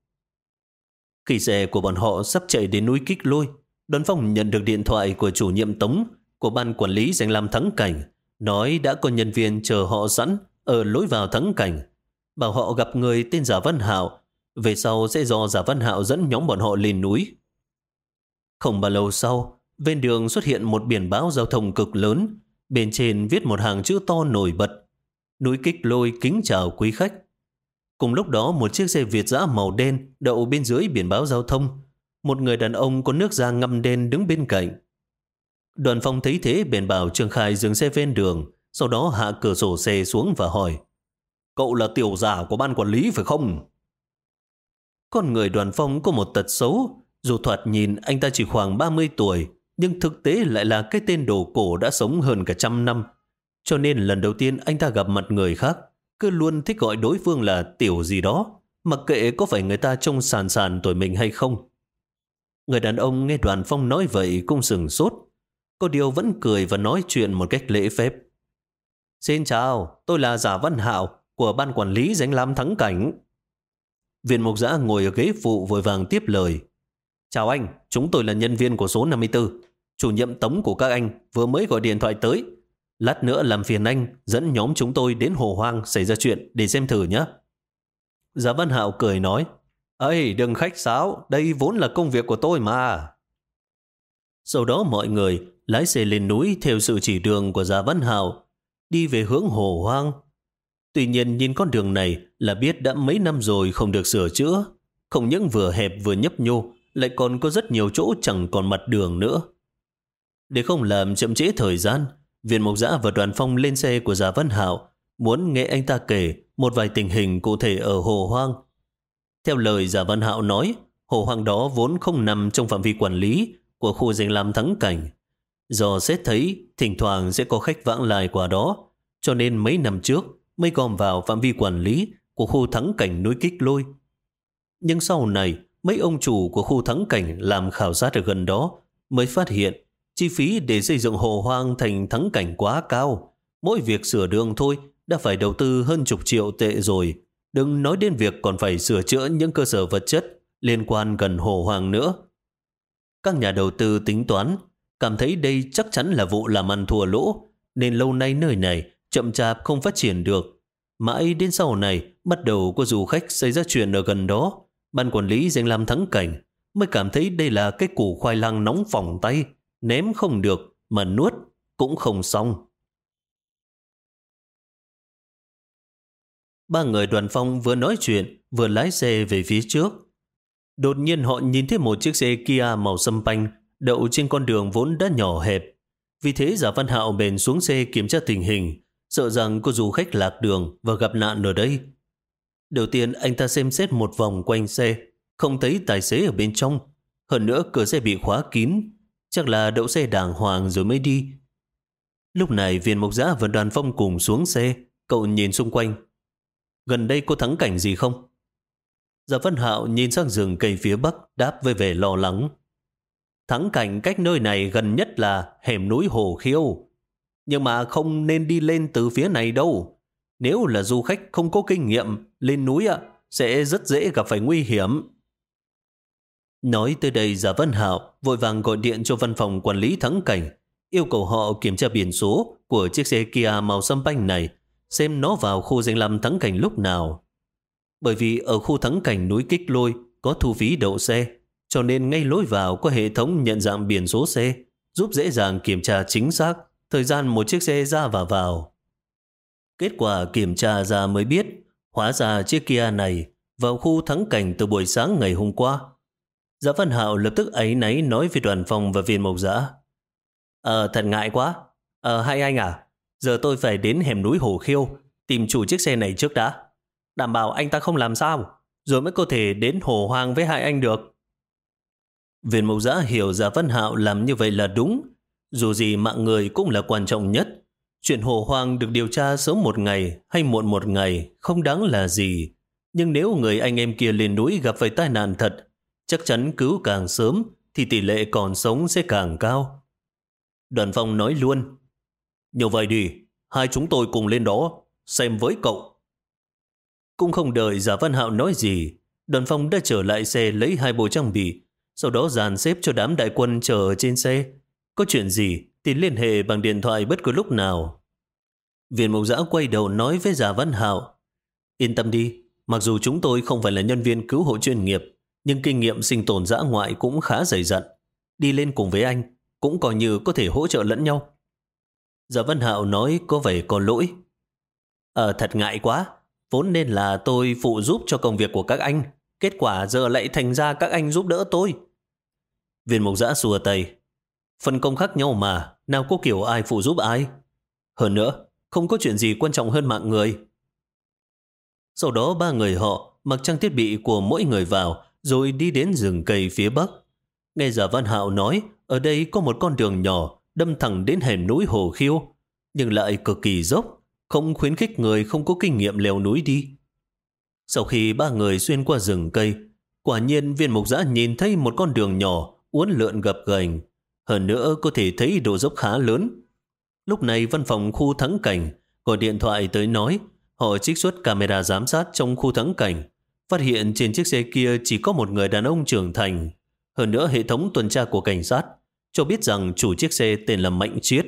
Khi xe của bọn họ sắp chạy đến núi Kích Lôi, đoàn phòng nhận được điện thoại của chủ nhiệm Tống của ban quản lý dành làm thắng cảnh, nói đã có nhân viên chờ họ sẵn ở lối vào thắng cảnh, bảo họ gặp người tên Giả Văn Hạo, về sau sẽ do Giả Văn Hạo dẫn nhóm bọn họ lên núi. Không bao lâu sau, bên đường xuất hiện một biển báo giao thông cực lớn, bên trên viết một hàng chữ to nổi bật, núi kích lôi kính chào quý khách. Cùng lúc đó một chiếc xe Việt dã màu đen đậu bên dưới biển báo giao thông, một người đàn ông có nước da ngâm đen đứng bên cạnh. Đoàn phong thấy thế bèn bảo Trương Khai dừng xe ven đường, sau đó hạ cửa sổ xe xuống và hỏi Cậu là tiểu giả của ban quản lý phải không? Con người đoàn phong có một tật xấu, dù thoạt nhìn anh ta chỉ khoảng 30 tuổi, nhưng thực tế lại là cái tên đồ cổ đã sống hơn cả trăm năm. Cho nên lần đầu tiên anh ta gặp mặt người khác, cứ luôn thích gọi đối phương là tiểu gì đó, mặc kệ có phải người ta trông sàn sàn tuổi mình hay không. Người đàn ông nghe đoàn phong nói vậy cũng sừng sốt, Cô Điều vẫn cười và nói chuyện một cách lễ phép. Xin chào, tôi là Giả Văn Hạo của Ban Quản lý Danh Lam Thắng Cảnh. Viên mục giã ngồi ở ghế phụ vội vàng tiếp lời. Chào anh, chúng tôi là nhân viên của số 54. Chủ nhiệm tống của các anh vừa mới gọi điện thoại tới. Lát nữa làm phiền anh dẫn nhóm chúng tôi đến hồ hoang xảy ra chuyện để xem thử nhé. Giả Văn Hạo cười nói, Ây, đừng khách sáo, đây vốn là công việc của tôi mà. Sau đó mọi người lái xe lên núi theo sự chỉ đường của Gia Văn Hào, đi về hướng hồ hoang. Tuy nhiên nhìn con đường này là biết đã mấy năm rồi không được sửa chữa, không những vừa hẹp vừa nhấp nhô, lại còn có rất nhiều chỗ chẳng còn mặt đường nữa. Để không làm chậm trễ thời gian, Viện mộc giã và đoàn phong lên xe của Gia Văn Hạo muốn nghe anh ta kể một vài tình hình cụ thể ở hồ hoang. Theo lời Giả Văn Hạo nói, hồ hoang đó vốn không nằm trong phạm vi quản lý của khu danh lam thắng cảnh, Do xét thấy thỉnh thoảng sẽ có khách vãng lại qua đó, cho nên mấy năm trước mới gom vào phạm vi quản lý của khu thắng cảnh núi Kích Lôi. Nhưng sau này, mấy ông chủ của khu thắng cảnh làm khảo sát ở gần đó mới phát hiện chi phí để xây dựng hồ hoang thành thắng cảnh quá cao. Mỗi việc sửa đường thôi đã phải đầu tư hơn chục triệu tệ rồi. Đừng nói đến việc còn phải sửa chữa những cơ sở vật chất liên quan gần hồ hoàng nữa. Các nhà đầu tư tính toán, cảm thấy đây chắc chắn là vụ làm ăn thua lỗ, nên lâu nay nơi này chậm chạp không phát triển được. Mãi đến sau này, bắt đầu có du khách xảy ra chuyện ở gần đó, ban quản lý danh làm thắng cảnh, mới cảm thấy đây là cái củ khoai lang nóng phỏng tay, ném không được, mà nuốt cũng không xong. Ba người đoàn phong vừa nói chuyện, vừa lái xe về phía trước. Đột nhiên họ nhìn thấy một chiếc xe Kia màu xâm panh đậu trên con đường vốn đã nhỏ hẹp. Vì thế giả văn hạo bền xuống xe kiểm tra tình hình, sợ rằng có du khách lạc đường và gặp nạn ở đây. Đầu tiên anh ta xem xét một vòng quanh xe, không thấy tài xế ở bên trong. Hơn nữa cửa xe bị khóa kín, chắc là đậu xe đàng hoàng rồi mới đi. Lúc này viên mộc giã và đoàn phong cùng xuống xe, cậu nhìn xung quanh. Gần đây có thắng cảnh gì không? Giả Văn Hạo nhìn sang rừng cây phía bắc đáp với vẻ lo lắng. Thắng cảnh cách nơi này gần nhất là hẻm núi Hồ Khiêu. Nhưng mà không nên đi lên từ phía này đâu. Nếu là du khách không có kinh nghiệm, lên núi ạ, sẽ rất dễ gặp phải nguy hiểm. Nói tới đây Giả Văn Hạo vội vàng gọi điện cho văn phòng quản lý thắng cảnh, yêu cầu họ kiểm tra biển số của chiếc xe Kia màu xâm banh này, xem nó vào khu danh lam thắng cảnh lúc nào. Bởi vì ở khu thắng cảnh núi Kích Lôi có thu phí đậu xe, cho nên ngay lối vào có hệ thống nhận dạng biển số xe, giúp dễ dàng kiểm tra chính xác thời gian một chiếc xe ra và vào. Kết quả kiểm tra ra mới biết, hóa ra chiếc Kia này vào khu thắng cảnh từ buổi sáng ngày hôm qua. Giả Văn Hạo lập tức ấy náy nói với đoàn phòng và viên mộc giã. Ờ, thật ngại quá. Ờ, hai anh à, giờ tôi phải đến hẻm núi Hồ Khiêu tìm chủ chiếc xe này trước đã. Đảm bảo anh ta không làm sao, rồi mới có thể đến Hồ Hoàng với hai anh được. Viên mẫu giã hiểu Giả Văn Hạo làm như vậy là đúng. Dù gì mạng người cũng là quan trọng nhất. Chuyện Hồ Hoàng được điều tra sớm một ngày hay muộn một ngày không đáng là gì. Nhưng nếu người anh em kia lên núi gặp phải tai nạn thật, chắc chắn cứu càng sớm thì tỷ lệ còn sống sẽ càng cao. Đoàn phong nói luôn, như vậy đi, hai chúng tôi cùng lên đó, xem với cậu. Cũng không đợi Giả Văn Hạo nói gì, đoàn phong đã trở lại xe lấy hai bộ trang bị, sau đó dàn xếp cho đám đại quân chờ ở trên xe. Có chuyện gì thì liên hệ bằng điện thoại bất cứ lúc nào. Viện mục giã quay đầu nói với Giả Văn Hạo, yên tâm đi, mặc dù chúng tôi không phải là nhân viên cứu hộ chuyên nghiệp, nhưng kinh nghiệm sinh tồn dã ngoại cũng khá dày dặn. Đi lên cùng với anh, cũng coi như có thể hỗ trợ lẫn nhau. Giả Văn Hạo nói có vẻ có lỗi. Ờ, thật ngại quá, vốn nên là tôi phụ giúp cho công việc của các anh, kết quả giờ lại thành ra các anh giúp đỡ tôi. Viên mục giã xùa tay. Phân công khác nhau mà, nào có kiểu ai phụ giúp ai. Hơn nữa, không có chuyện gì quan trọng hơn mạng người. Sau đó ba người họ mặc trang thiết bị của mỗi người vào rồi đi đến rừng cây phía bắc. Nghe giả Văn Hạo nói, ở đây có một con đường nhỏ đâm thẳng đến hẻm núi Hồ Khiêu, nhưng lại cực kỳ dốc, không khuyến khích người không có kinh nghiệm leo núi đi. Sau khi ba người xuyên qua rừng cây, quả nhiên viên mục giã nhìn thấy một con đường nhỏ, uốn lượn gập ghềnh. Hơn nữa có thể thấy độ dốc khá lớn. Lúc này văn phòng khu thắng cảnh gọi điện thoại tới nói họ trích xuất camera giám sát trong khu thắng cảnh phát hiện trên chiếc xe kia chỉ có một người đàn ông trưởng thành. Hơn nữa hệ thống tuần tra của cảnh sát cho biết rằng chủ chiếc xe tên là Mạnh Chiết.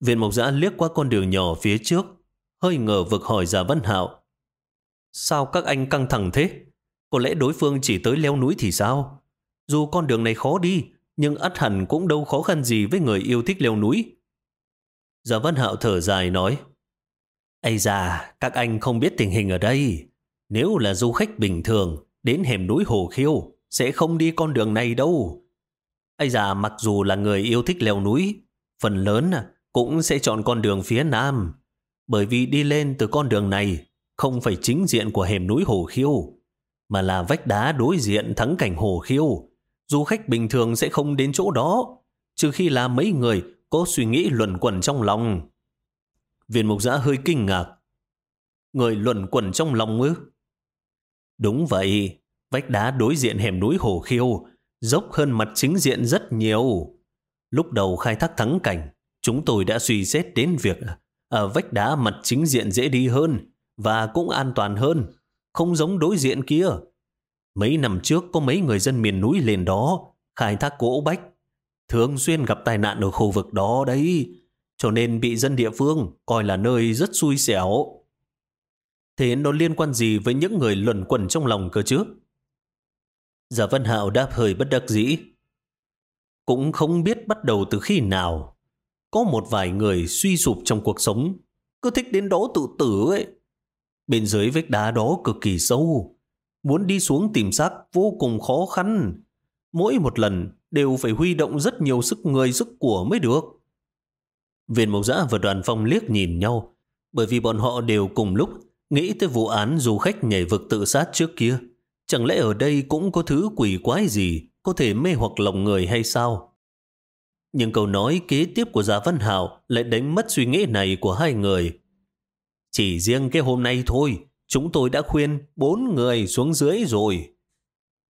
Viện Mộc Giã liếc qua con đường nhỏ phía trước, hơi ngờ vực hỏi Giả Văn Hạo. Sao các anh căng thẳng thế? Có lẽ đối phương chỉ tới leo núi thì sao? Dù con đường này khó đi, nhưng ắt hẳn cũng đâu khó khăn gì với người yêu thích leo núi. Giả Văn Hạo thở dài nói, Ây da, các anh không biết tình hình ở đây. Nếu là du khách bình thường, đến hẻm núi Hồ Khiêu, sẽ không đi con đường này đâu. Ây da, mặc dù là người yêu thích leo núi, phần lớn à, cũng sẽ chọn con đường phía nam. Bởi vì đi lên từ con đường này không phải chính diện của hẻm núi Hồ Khiêu, mà là vách đá đối diện thắng cảnh Hồ Khiêu. Du khách bình thường sẽ không đến chỗ đó, trừ khi là mấy người có suy nghĩ luẩn quẩn trong lòng. Viên mục giã hơi kinh ngạc. Người luẩn quẩn trong lòng ư? Đúng vậy, vách đá đối diện hẻm núi Hồ Khiêu dốc hơn mặt chính diện rất nhiều. Lúc đầu khai thác thắng cảnh, chúng tôi đã suy xét đến việc ở vách đá mặt chính diện dễ đi hơn và cũng an toàn hơn, không giống đối diện kia. Mấy năm trước có mấy người dân miền núi lên đó khai thác gỗ bách, thường xuyên gặp tai nạn ở khu vực đó đấy, cho nên bị dân địa phương coi là nơi rất xui xẻo. Thế nó liên quan gì với những người luẩn quẩn trong lòng cơ chứ? Giả Văn Hạo đáp hơi bất đắc dĩ. Cũng không biết bắt đầu từ khi nào. Có một vài người suy sụp trong cuộc sống, cứ thích đến đó tự tử ấy. Bên dưới vách đá đó cực kỳ sâu, muốn đi xuống tìm xác vô cùng khó khăn. Mỗi một lần đều phải huy động rất nhiều sức người sức của mới được. Viên Mộc Giã và đoàn phong liếc nhìn nhau, bởi vì bọn họ đều cùng lúc nghĩ tới vụ án du khách nhảy vực tự sát trước kia. Chẳng lẽ ở đây cũng có thứ quỷ quái gì có thể mê hoặc lòng người hay sao? Nhưng câu nói kế tiếp của Giả Văn Hảo lại đánh mất suy nghĩ này của hai người. Chỉ riêng cái hôm nay thôi, chúng tôi đã khuyên bốn người xuống dưới rồi.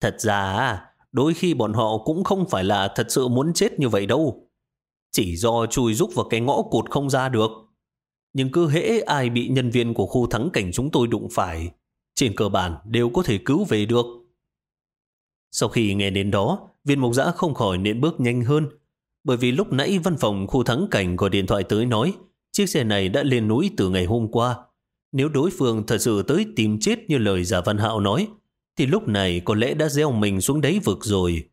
Thật ra, đôi khi bọn họ cũng không phải là thật sự muốn chết như vậy đâu. Chỉ do chui rúc vào cái ngõ cụt không ra được. Nhưng cứ hễ ai bị nhân viên của khu thắng cảnh chúng tôi đụng phải, trên cơ bản đều có thể cứu về được. Sau khi nghe đến đó, viên mục giã không khỏi nện bước nhanh hơn, bởi vì lúc nãy văn phòng khu thắng cảnh gọi điện thoại tới nói chiếc xe này đã lên núi từ ngày hôm qua. Nếu đối phương thật sự tới tìm chết như lời giả văn hạo nói, thì lúc này có lẽ đã gieo mình xuống đáy vực rồi.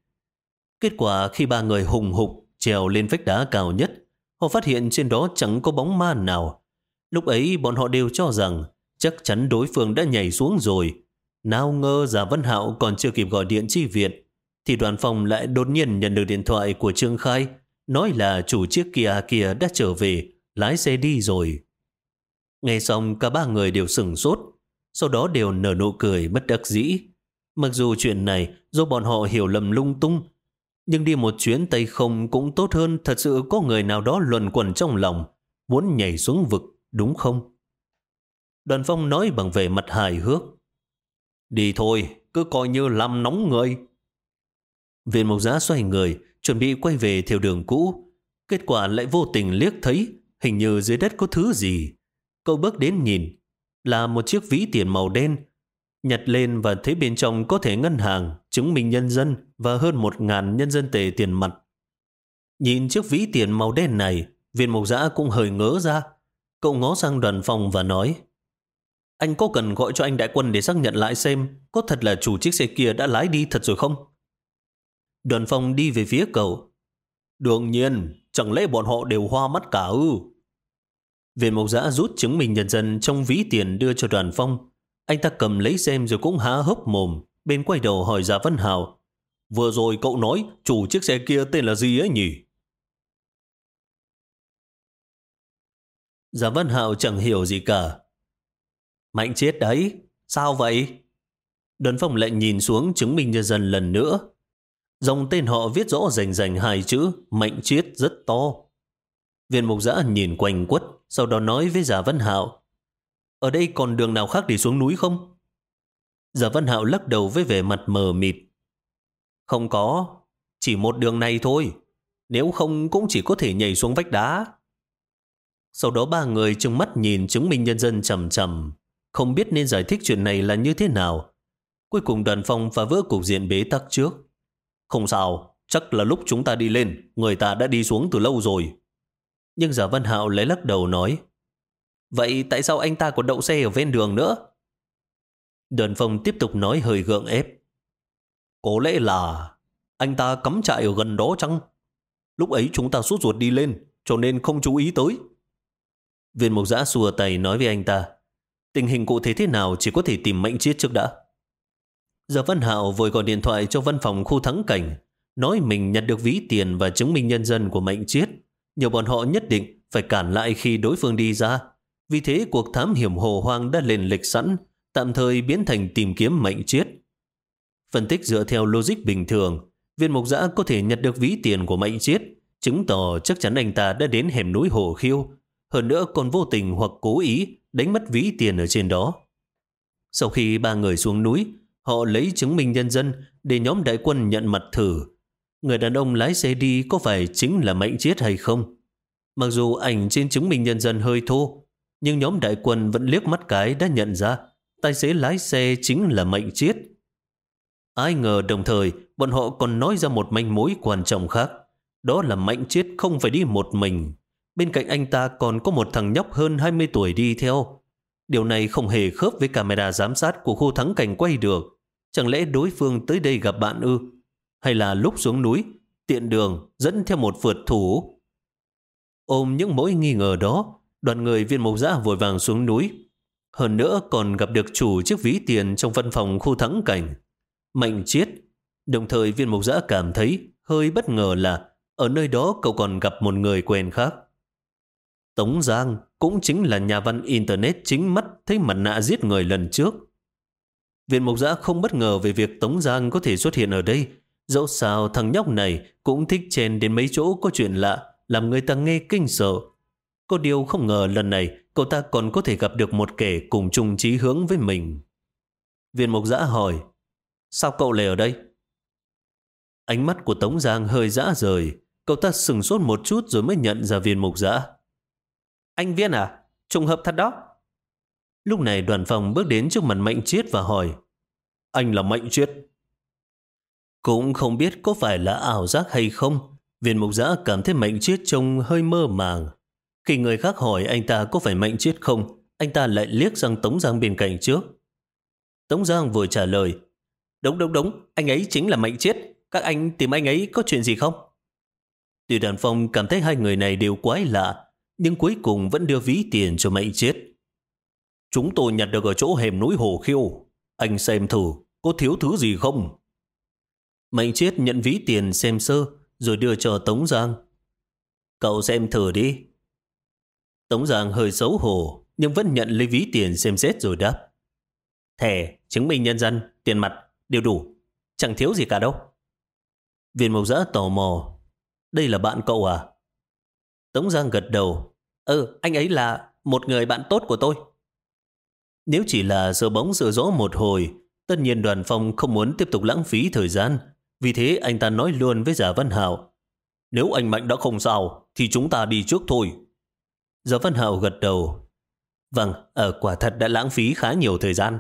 Kết quả khi ba người hùng hục trèo lên vách đá cao nhất, họ phát hiện trên đó chẳng có bóng ma nào. Lúc ấy bọn họ đều cho rằng chắc chắn đối phương đã nhảy xuống rồi. Nào ngờ giả văn hạo còn chưa kịp gọi điện chi viện, thì đoàn phòng lại đột nhiên nhận được điện thoại của Trương Khai, nói là chủ chiếc Kia kia đã trở về, lái xe đi rồi. Nghe xong cả ba người đều sừng sốt, sau đó đều nở nụ cười bất đắc dĩ. Mặc dù chuyện này do bọn họ hiểu lầm lung tung, nhưng đi một chuyến Tây không cũng tốt hơn thật sự có người nào đó luẩn quẩn trong lòng, muốn nhảy xuống vực, đúng không? Đoàn phong nói bằng vẻ mặt hài hước. Đi thôi, cứ coi như làm nóng người. Viên mộc giá xoay người, chuẩn bị quay về theo đường cũ. Kết quả lại vô tình liếc thấy, hình như dưới đất có thứ gì. Cậu bước đến nhìn, là một chiếc ví tiền màu đen. Nhặt lên và thấy bên trong có thể ngân hàng, chứng minh nhân dân và hơn một ngàn nhân dân tệ tiền mặt. Nhìn chiếc ví tiền màu đen này, viên mộc giã cũng hơi ngỡ ra. Cậu ngó sang đoàn phòng và nói, anh có cần gọi cho anh đại quân để xác nhận lại xem có thật là chủ chiếc xe kia đã lái đi thật rồi không? Đoàn phong đi về phía cậu. Đương nhiên, chẳng lẽ bọn họ đều hoa mắt cả ư? Viện mộc giã rút chứng minh nhân dân trong ví tiền đưa cho đoàn phong. Anh ta cầm lấy xem rồi cũng há hốc mồm, bên quay đầu hỏi Giả Văn Hào. Vừa rồi cậu nói chủ chiếc xe kia tên là gì ấy nhỉ? Giả Văn Hào chẳng hiểu gì cả. Mạnh chết đấy, sao vậy? Đoàn phong lại nhìn xuống chứng minh nhân dân lần nữa. Dòng tên họ viết rõ rành rành hai chữ Mạnh Chiết rất to. Viên mục giã nhìn quanh quất, sau đó nói với Giả Văn Hạo. Ở đây còn đường nào khác để xuống núi không? Giả Văn Hạo lắc đầu với vẻ mặt mờ mịt. Không có, chỉ một đường này thôi. Nếu không cũng chỉ có thể nhảy xuống vách đá. Sau đó ba người trừng mắt nhìn chứng minh nhân dân trầm trầm, không biết nên giải thích chuyện này là như thế nào. Cuối cùng đoàn phong phá vỡ cục diện bế tắc trước. Không sao, chắc là lúc chúng ta đi lên, người ta đã đi xuống từ lâu rồi. Nhưng giả Văn Hạo lấy lắc đầu nói, Vậy tại sao anh ta còn đậu xe ở ven đường nữa? Đoàn phong tiếp tục nói hơi gượng ép. Có lẽ là anh ta cắm trại ở gần đó chăng? Lúc ấy chúng ta suốt ruột đi lên, cho nên không chú ý tới. Viên mục giã xua tay nói với anh ta, tình hình cụ thể thế nào chỉ có thể tìm mệnh chiết trước đã. Giờ Văn Hạo vội gọi điện thoại cho văn phòng khu thắng cảnh, nói mình nhận được ví tiền và chứng minh nhân dân của Mạnh Chiết. Nhiều bọn họ nhất định phải cản lại khi đối phương đi ra. Vì thế cuộc thám hiểm hồ hoang đã lên lịch sẵn, tạm thời biến thành tìm kiếm mệnh chết. Phân tích dựa theo logic bình thường, viên mục giã có thể nhận được ví tiền của mệnh chết, chứng tỏ chắc chắn anh ta đã đến hẻm núi Hồ Khiêu, hơn nữa còn vô tình hoặc cố ý đánh mất ví tiền ở trên đó. Sau khi ba người xuống núi, Họ lấy chứng minh nhân dân để nhóm đại quân nhận mặt thử. Người đàn ông lái xe đi có phải chính là Mạnh Chiết hay không? Mặc dù ảnh trên chứng minh nhân dân hơi thô, nhưng nhóm đại quân vẫn liếc mắt cái đã nhận ra tài xế lái xe chính là Mạnh Chiết. Ai ngờ đồng thời bọn họ còn nói ra một manh mối quan trọng khác. Đó là Mạnh Chiết không phải đi một mình. Bên cạnh anh ta còn có một thằng nhóc hơn 20 tuổi đi theo. Điều này không hề khớp với camera giám sát của khu thắng cảnh quay được. Chẳng lẽ đối phương tới đây gặp bạn ư? Hay là lúc xuống núi, tiện đường dẫn theo một phượt thủ? Ôm những mối nghi ngờ đó, đoàn người viên mộc giã vội vàng xuống núi. Hơn nữa còn gặp được chủ chiếc ví tiền trong văn phòng khu thắng cảnh. Mạnh chiết. Đồng thời viên mộc giã cảm thấy hơi bất ngờ là ở nơi đó cậu còn gặp một người quen khác. Tống Giang cũng chính là nhà văn Internet chính mắt thấy mặt nạ giết người lần trước. Viện Mộc Giã không bất ngờ về việc Tống Giang có thể xuất hiện ở đây. Dẫu sao thằng nhóc này cũng thích chen đến mấy chỗ có chuyện lạ, làm người ta nghe kinh sợ. Có điều không ngờ lần này cậu ta còn có thể gặp được một kẻ cùng chung chí hướng với mình. Viên Mộc Giã hỏi, sao cậu lại ở đây? Ánh mắt của Tống Giang hơi dã rời, cậu ta sừng sốt một chút rồi mới nhận ra viên mục giã. Anh Viên à? Trùng hợp thật đó. Lúc này đoàn phòng bước đến trước mặt Mạnh Chiết và hỏi Anh là Mạnh Chiết. Cũng không biết có phải là ảo giác hay không. Viên mục giã cảm thấy Mạnh Chiết trông hơi mơ màng. Khi người khác hỏi anh ta có phải Mạnh Chiết không, anh ta lại liếc sang Tống Giang bên cạnh trước. Tống Giang vừa trả lời Đúng đúng đúng, anh ấy chính là Mạnh Chiết. Các anh tìm anh ấy có chuyện gì không? Tuy đàn phong cảm thấy hai người này đều quái lạ, nhưng cuối cùng vẫn đưa ví tiền cho Mạnh Chiết. Chúng tôi nhặt được ở chỗ hẻm núi Hồ Khiêu. Anh xem thử, có thiếu thứ gì không? Mạnh Chiết nhận ví tiền xem sơ, rồi đưa cho Tống Giang. Cậu xem thử đi. Tống Giang hơi xấu hổ, nhưng vẫn nhận lấy ví tiền xem xét rồi đáp. Thẻ, chứng minh nhân dân, tiền mặt, đều đủ. Chẳng thiếu gì cả đâu. Viên mộc giã tò mò. Đây là bạn cậu à? Tống Giang gật đầu. Ừ, anh ấy là một người bạn tốt của tôi. Nếu chỉ là sờ bóng sờ gió một hồi, tất nhiên đoàn phong không muốn tiếp tục lãng phí thời gian. Vì thế anh ta nói luôn với Giả Văn Hảo, Nếu anh Mạnh đã không sao, thì chúng ta đi trước thôi. Giả Văn Hảo gật đầu. Vâng, ở quả thật đã lãng phí khá nhiều thời gian.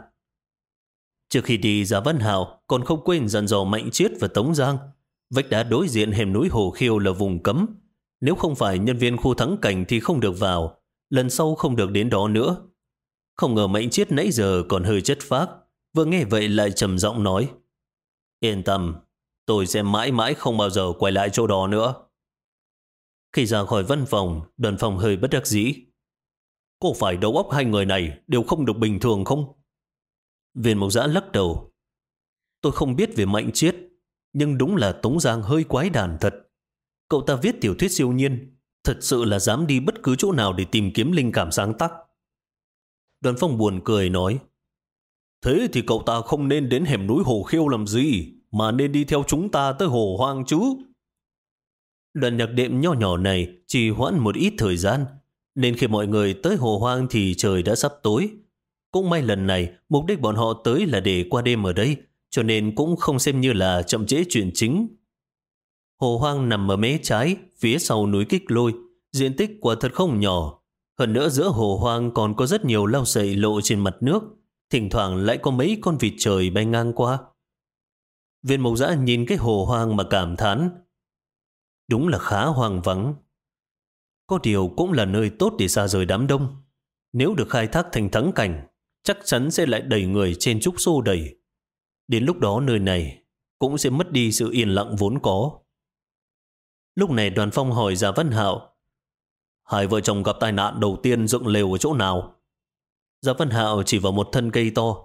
Trước khi đi, Giả Văn Hảo còn không quên dặn dò Mạnh Chiết và Tống Giang. Vách đá đối diện hẻm núi Hồ Khiêu là vùng cấm. Nếu không phải nhân viên khu thắng cảnh thì không được vào. Lần sau không được đến đó nữa. Không ngờ Mạnh Chiết nãy giờ còn hơi chất phác. Vừa nghe vậy lại trầm giọng nói. Yên tâm, tôi sẽ mãi mãi không bao giờ quay lại chỗ đó nữa. Khi ra khỏi văn phòng, đoàn phòng hơi bất đắc dĩ. Có phải đầu óc hai người này đều không được bình thường không? Viên mộc giã lắc đầu. Tôi không biết về mạnh chiết, nhưng đúng là Tống Giang hơi quái đàn thật. Cậu ta viết tiểu thuyết siêu nhiên, thật sự là dám đi bất cứ chỗ nào để tìm kiếm linh cảm sáng tác. Đoàn phong buồn cười nói, Thế thì cậu ta không nên đến hẻm núi Hồ Khiêu làm gì, mà nên đi theo chúng ta tới Hồ Hoang chứ. Đoạn nhạc đệm nho nhỏ này chỉ hoãn một ít thời gian, nên khi mọi người tới Hồ Hoang thì trời đã sắp tối. Cũng may lần này, mục đích bọn họ tới là để qua đêm ở đây, cho nên cũng không xem như là chậm trễ chuyện chính. Hồ hoang nằm ở mé trái, phía sau núi kích lôi, diện tích quả thật không nhỏ. Hơn nữa giữa hồ hoang còn có rất nhiều lau sậy lộ trên mặt nước, thỉnh thoảng lại có mấy con vịt trời bay ngang qua. Viên mộc giã nhìn cái hồ hoang mà cảm thán. Đúng là khá hoang vắng. Có điều cũng là nơi tốt để xa rời đám đông. Nếu được khai thác thành thắng cảnh, chắc chắn sẽ lại đẩy người trên trúc xô đầy. Đến lúc đó nơi này cũng sẽ mất đi sự yên lặng vốn có. Lúc này đoàn phong hỏi Giả Văn Hạo Hai vợ chồng gặp tai nạn đầu tiên dựng lều ở chỗ nào? Giả Văn Hạo chỉ vào một thân cây to.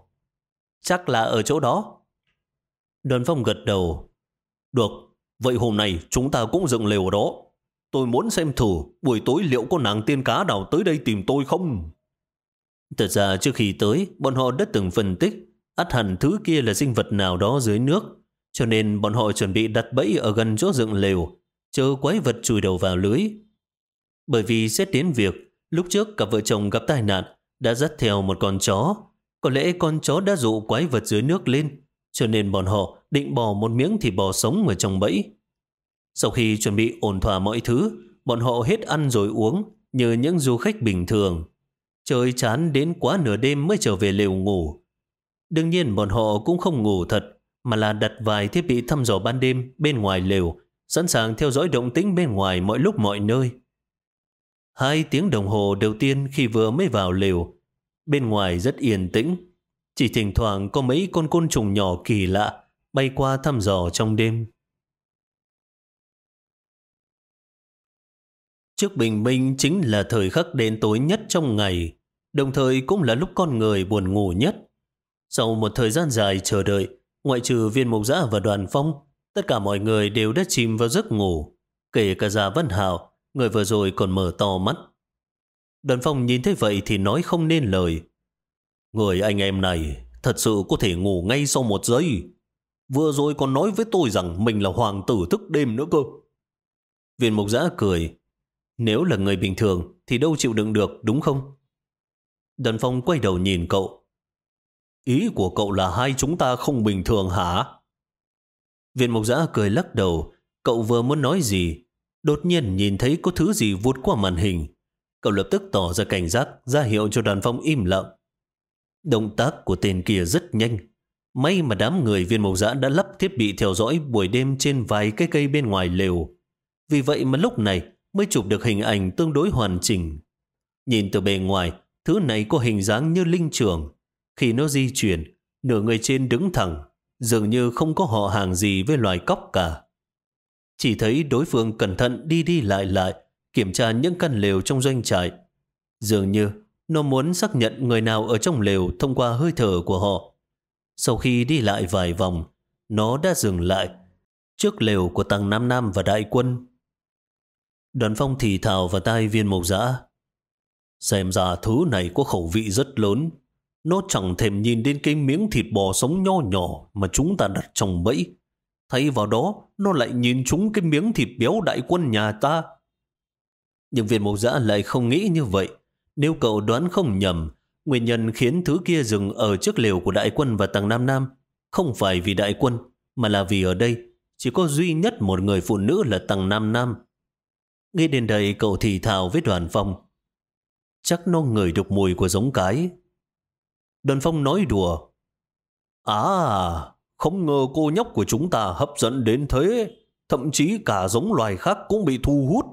Chắc là ở chỗ đó. Đoàn phong gật đầu. Được, vậy hôm nay chúng ta cũng dựng lều ở đó. Tôi muốn xem thử buổi tối liệu có nàng tiên cá nào tới đây tìm tôi không? Thật ra trước khi tới, bọn họ đã từng phân tích ắt hẳn thứ kia là sinh vật nào đó dưới nước, cho nên bọn họ chuẩn bị đặt bẫy ở gần chỗ dựng lều, chờ quái vật chui đầu vào lưới. Bởi vì xét đến việc lúc trước cặp vợ chồng gặp tai nạn đã dắt theo một con chó, có lẽ con chó đã dụ quái vật dưới nước lên, cho nên bọn họ định bỏ một miếng thịt bò sống ở trong bẫy. Sau khi chuẩn bị ổn thỏa mọi thứ, bọn họ hết ăn rồi uống như những du khách bình thường. Trời chán đến quá nửa đêm mới trở về lều ngủ. Đương nhiên bọn họ cũng không ngủ thật, mà là đặt vài thiết bị thăm dò ban đêm bên ngoài lều, sẵn sàng theo dõi động tĩnh bên ngoài mọi lúc mọi nơi. Hai tiếng đồng hồ đầu tiên khi vừa mới vào lều, bên ngoài rất yên tĩnh. Chỉ thỉnh thoảng có mấy con côn trùng nhỏ kỳ lạ bay qua thăm dò trong đêm. Trước bình minh chính là thời khắc đến tối nhất trong ngày, đồng thời cũng là lúc con người buồn ngủ nhất. Sau một thời gian dài chờ đợi, ngoại trừ viên mục giã và đoàn phong, tất cả mọi người đều đã chìm vào giấc ngủ, kể cả già Văn Hào, người vừa rồi còn mở to mắt. Đoàn phong nhìn thấy vậy thì nói không nên lời. Người anh em này thật sự có thể ngủ ngay sau một giây. Vừa rồi còn nói với tôi rằng mình là hoàng tử thức đêm nữa cơ. Viên mục giã cười, nếu là người bình thường thì đâu chịu đựng được đúng không? Đần Phong quay đầu nhìn cậu. Ý của cậu là hai chúng ta không bình thường hả? Viên Mộc Giã cười lắc đầu. Cậu vừa muốn nói gì? Đột nhiên nhìn thấy có thứ gì vụt qua màn hình. Cậu lập tức tỏ ra cảnh giác, ra hiệu cho đoàn phong im lặng. Động tác của tên kia rất nhanh. May mà đám người viên mộc giã đã lắp thiết bị theo dõi buổi đêm trên vài cái cây bên ngoài lều. Vì vậy mà lúc này mới chụp được hình ảnh tương đối hoàn chỉnh. Nhìn từ bề ngoài, thứ này có hình dáng như linh trường. Khi nó di chuyển, nửa người trên đứng thẳng, dường như không có họ hàng gì với loài cóc cả. Chỉ thấy đối phương cẩn thận đi đi lại lại, kiểm tra những căn lều trong doanh trại. Dường như nó muốn xác nhận người nào ở trong lều thông qua hơi thở của họ. Sau khi đi lại vài vòng, nó đã dừng lại trước lều của Tăng Nam Nam và Đại Quân Đoàn phong thì thào vào tai viên mộc giã. Xem ra thứ này có khẩu vị rất lớn. Nó chẳng thèm nhìn đến cái miếng thịt bò sống nho nhỏ mà chúng ta đặt trong bẫy. Thay vào đó, nó lại nhìn chúng cái miếng thịt béo đại quân nhà ta. Nhưng viên mộc giã lại không nghĩ như vậy. Nếu cậu đoán không nhầm, nguyên nhân khiến thứ kia dừng ở trước lều của đại quân và tầng Nam Nam không phải vì đại quân, mà là vì ở đây chỉ có duy nhất một người phụ nữ là tầng Nam Nam. nghe đến đây cậu thì thào với đoàn phong. Chắc nó ngửi được mùi của giống cái. Đoàn phong nói đùa. À, không ngờ cô nhóc của chúng ta hấp dẫn đến thế. Thậm chí cả giống loài khác cũng bị thu hút.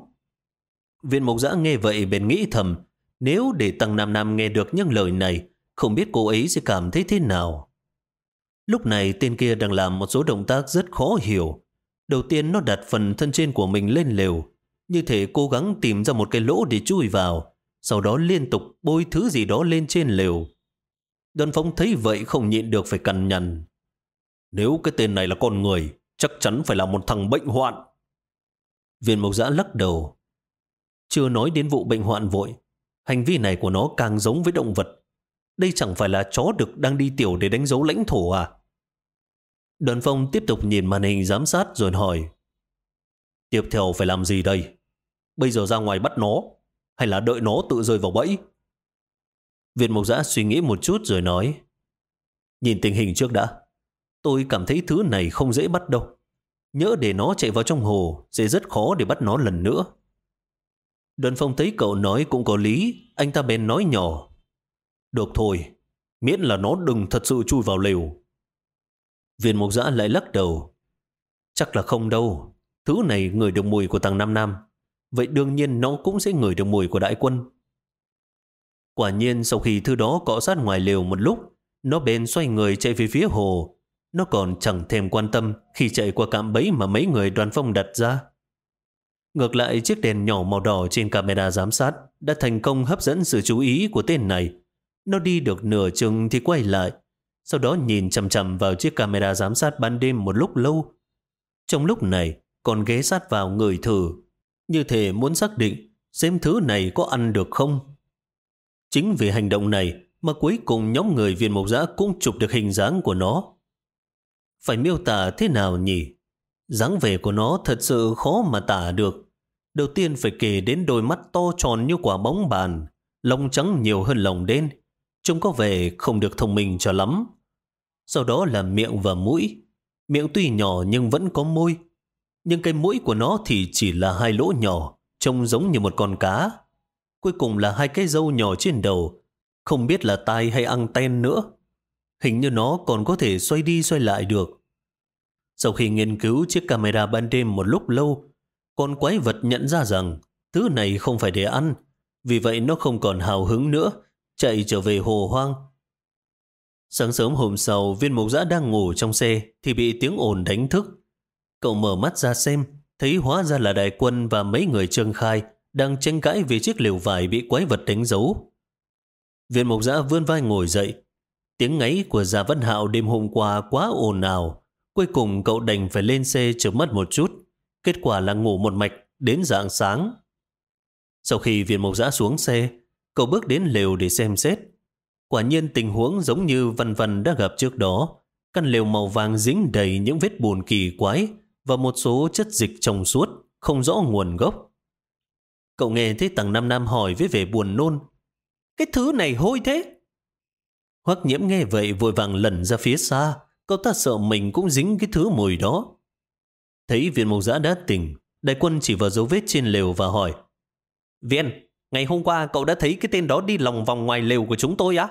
Viên mộc giã nghe vậy bèn nghĩ thầm. Nếu để Tăng Nam Nam nghe được những lời này, không biết cô ấy sẽ cảm thấy thế nào. Lúc này tên kia đang làm một số động tác rất khó hiểu. Đầu tiên nó đặt phần thân trên của mình lên lều, như thể cố gắng tìm ra một cái lỗ để chui vào, sau đó liên tục bôi thứ gì đó lên trên lều. Đơn phong thấy vậy không nhịn được phải cằn nhằn. Nếu cái tên này là con người, chắc chắn phải là một thằng bệnh hoạn. Viên mộc giã lắc đầu. Chưa nói đến vụ bệnh hoạn vội, hành vi này của nó càng giống với động vật. Đây chẳng phải là chó đực đang đi tiểu để đánh dấu lãnh thổ à? Đơn phong tiếp tục nhìn màn hình giám sát rồi hỏi. Tiếp theo phải làm gì đây? Bây giờ ra ngoài bắt nó, hay là đợi nó tự rơi vào bẫy? Việt Mộc Giã suy nghĩ một chút rồi nói, nhìn tình hình trước đã, tôi cảm thấy thứ này không dễ bắt đâu. nhớ để nó chạy vào trong hồ, sẽ rất khó để bắt nó lần nữa. Đoàn phong thấy cậu nói cũng có lý, anh ta bèn nói nhỏ. Được thôi, miễn là nó đừng thật sự chui vào lều. Viên mục giã lại lắc đầu. Chắc là không đâu, thứ này ngửi được mùi của tầng Nam Nam vậy đương nhiên nó cũng sẽ ngửi được mùi của đại quân. Quả nhiên sau khi thứ đó cọ sát ngoài lều một lúc, nó bèn xoay người chạy về phía hồ. Nó còn chẳng thèm quan tâm khi chạy qua cạm bẫy mà mấy người đoàn phong đặt ra. Ngược lại, chiếc đèn nhỏ màu đỏ trên camera giám sát đã thành công hấp dẫn sự chú ý của tên này. Nó đi được nửa chừng thì quay lại, sau đó nhìn chầm chầm vào chiếc camera giám sát ban đêm một lúc lâu. Trong lúc này, còn ghé sát vào người thử như thể muốn xác định xem thứ này có ăn được không. Chính vì hành động này mà cuối cùng nhóm người viên mộc giã cũng chụp được hình dáng của nó. Phải miêu tả thế nào nhỉ? dáng vẻ của nó thật sự khó mà tả được. Đầu tiên phải kể đến đôi mắt to tròn như quả bóng bàn, lông trắng nhiều hơn lồng đen. Trông có vẻ không được thông minh cho lắm. Sau đó là miệng và mũi. Miệng tuy nhỏ nhưng vẫn có môi, nhưng cái mũi của nó thì chỉ là hai lỗ nhỏ, trông giống như một con cá. Cuối cùng là hai cái râu nhỏ trên đầu, không biết là tai hay ăn ten nữa. Hình như nó còn có thể xoay đi xoay lại được. Sau khi nghiên cứu chiếc camera ban đêm một lúc lâu, con quái vật nhận ra rằng thứ này không phải để ăn, vì vậy nó không còn hào hứng nữa, chạy trở về hồ hoang. Sáng sớm hôm sau, viên mục giã đang ngủ trong xe thì bị tiếng ồn đánh thức. Cậu mở mắt ra xem, thấy hóa ra là đại quân và mấy người trương khai đang tranh cãi về chiếc liều vải bị quái vật đánh dấu. Viên mục giã vươn vai ngồi dậy. Tiếng ngáy của Gia Văn Hạo đêm hôm qua quá ồn ào. Cuối cùng cậu đành phải lên xe chợp mất một chút. Kết quả là ngủ một mạch đến dạng sáng. Sau khi viên mộc giã xuống xe, cậu bước đến lều để xem xét. Quả nhiên tình huống giống như Văn Văn đã gặp trước đó. Căn lều màu vàng dính đầy những vết bùn kỳ quái và một số chất dịch trong suốt, không rõ nguồn gốc. Cậu nghe thấy tầng Nam Nam hỏi với vẻ buồn nôn. Cái thứ này hôi thế. Hoắc nhiễm nghe vậy vội vàng lẩn ra phía xa. Cậu ta sợ mình cũng dính cái thứ mùi đó. Thấy viên mục giã đã tỉnh, đại quân chỉ vào dấu vết trên lều và hỏi. Viên, ngày hôm qua cậu đã thấy cái tên đó đi lòng vòng ngoài lều của chúng tôi á?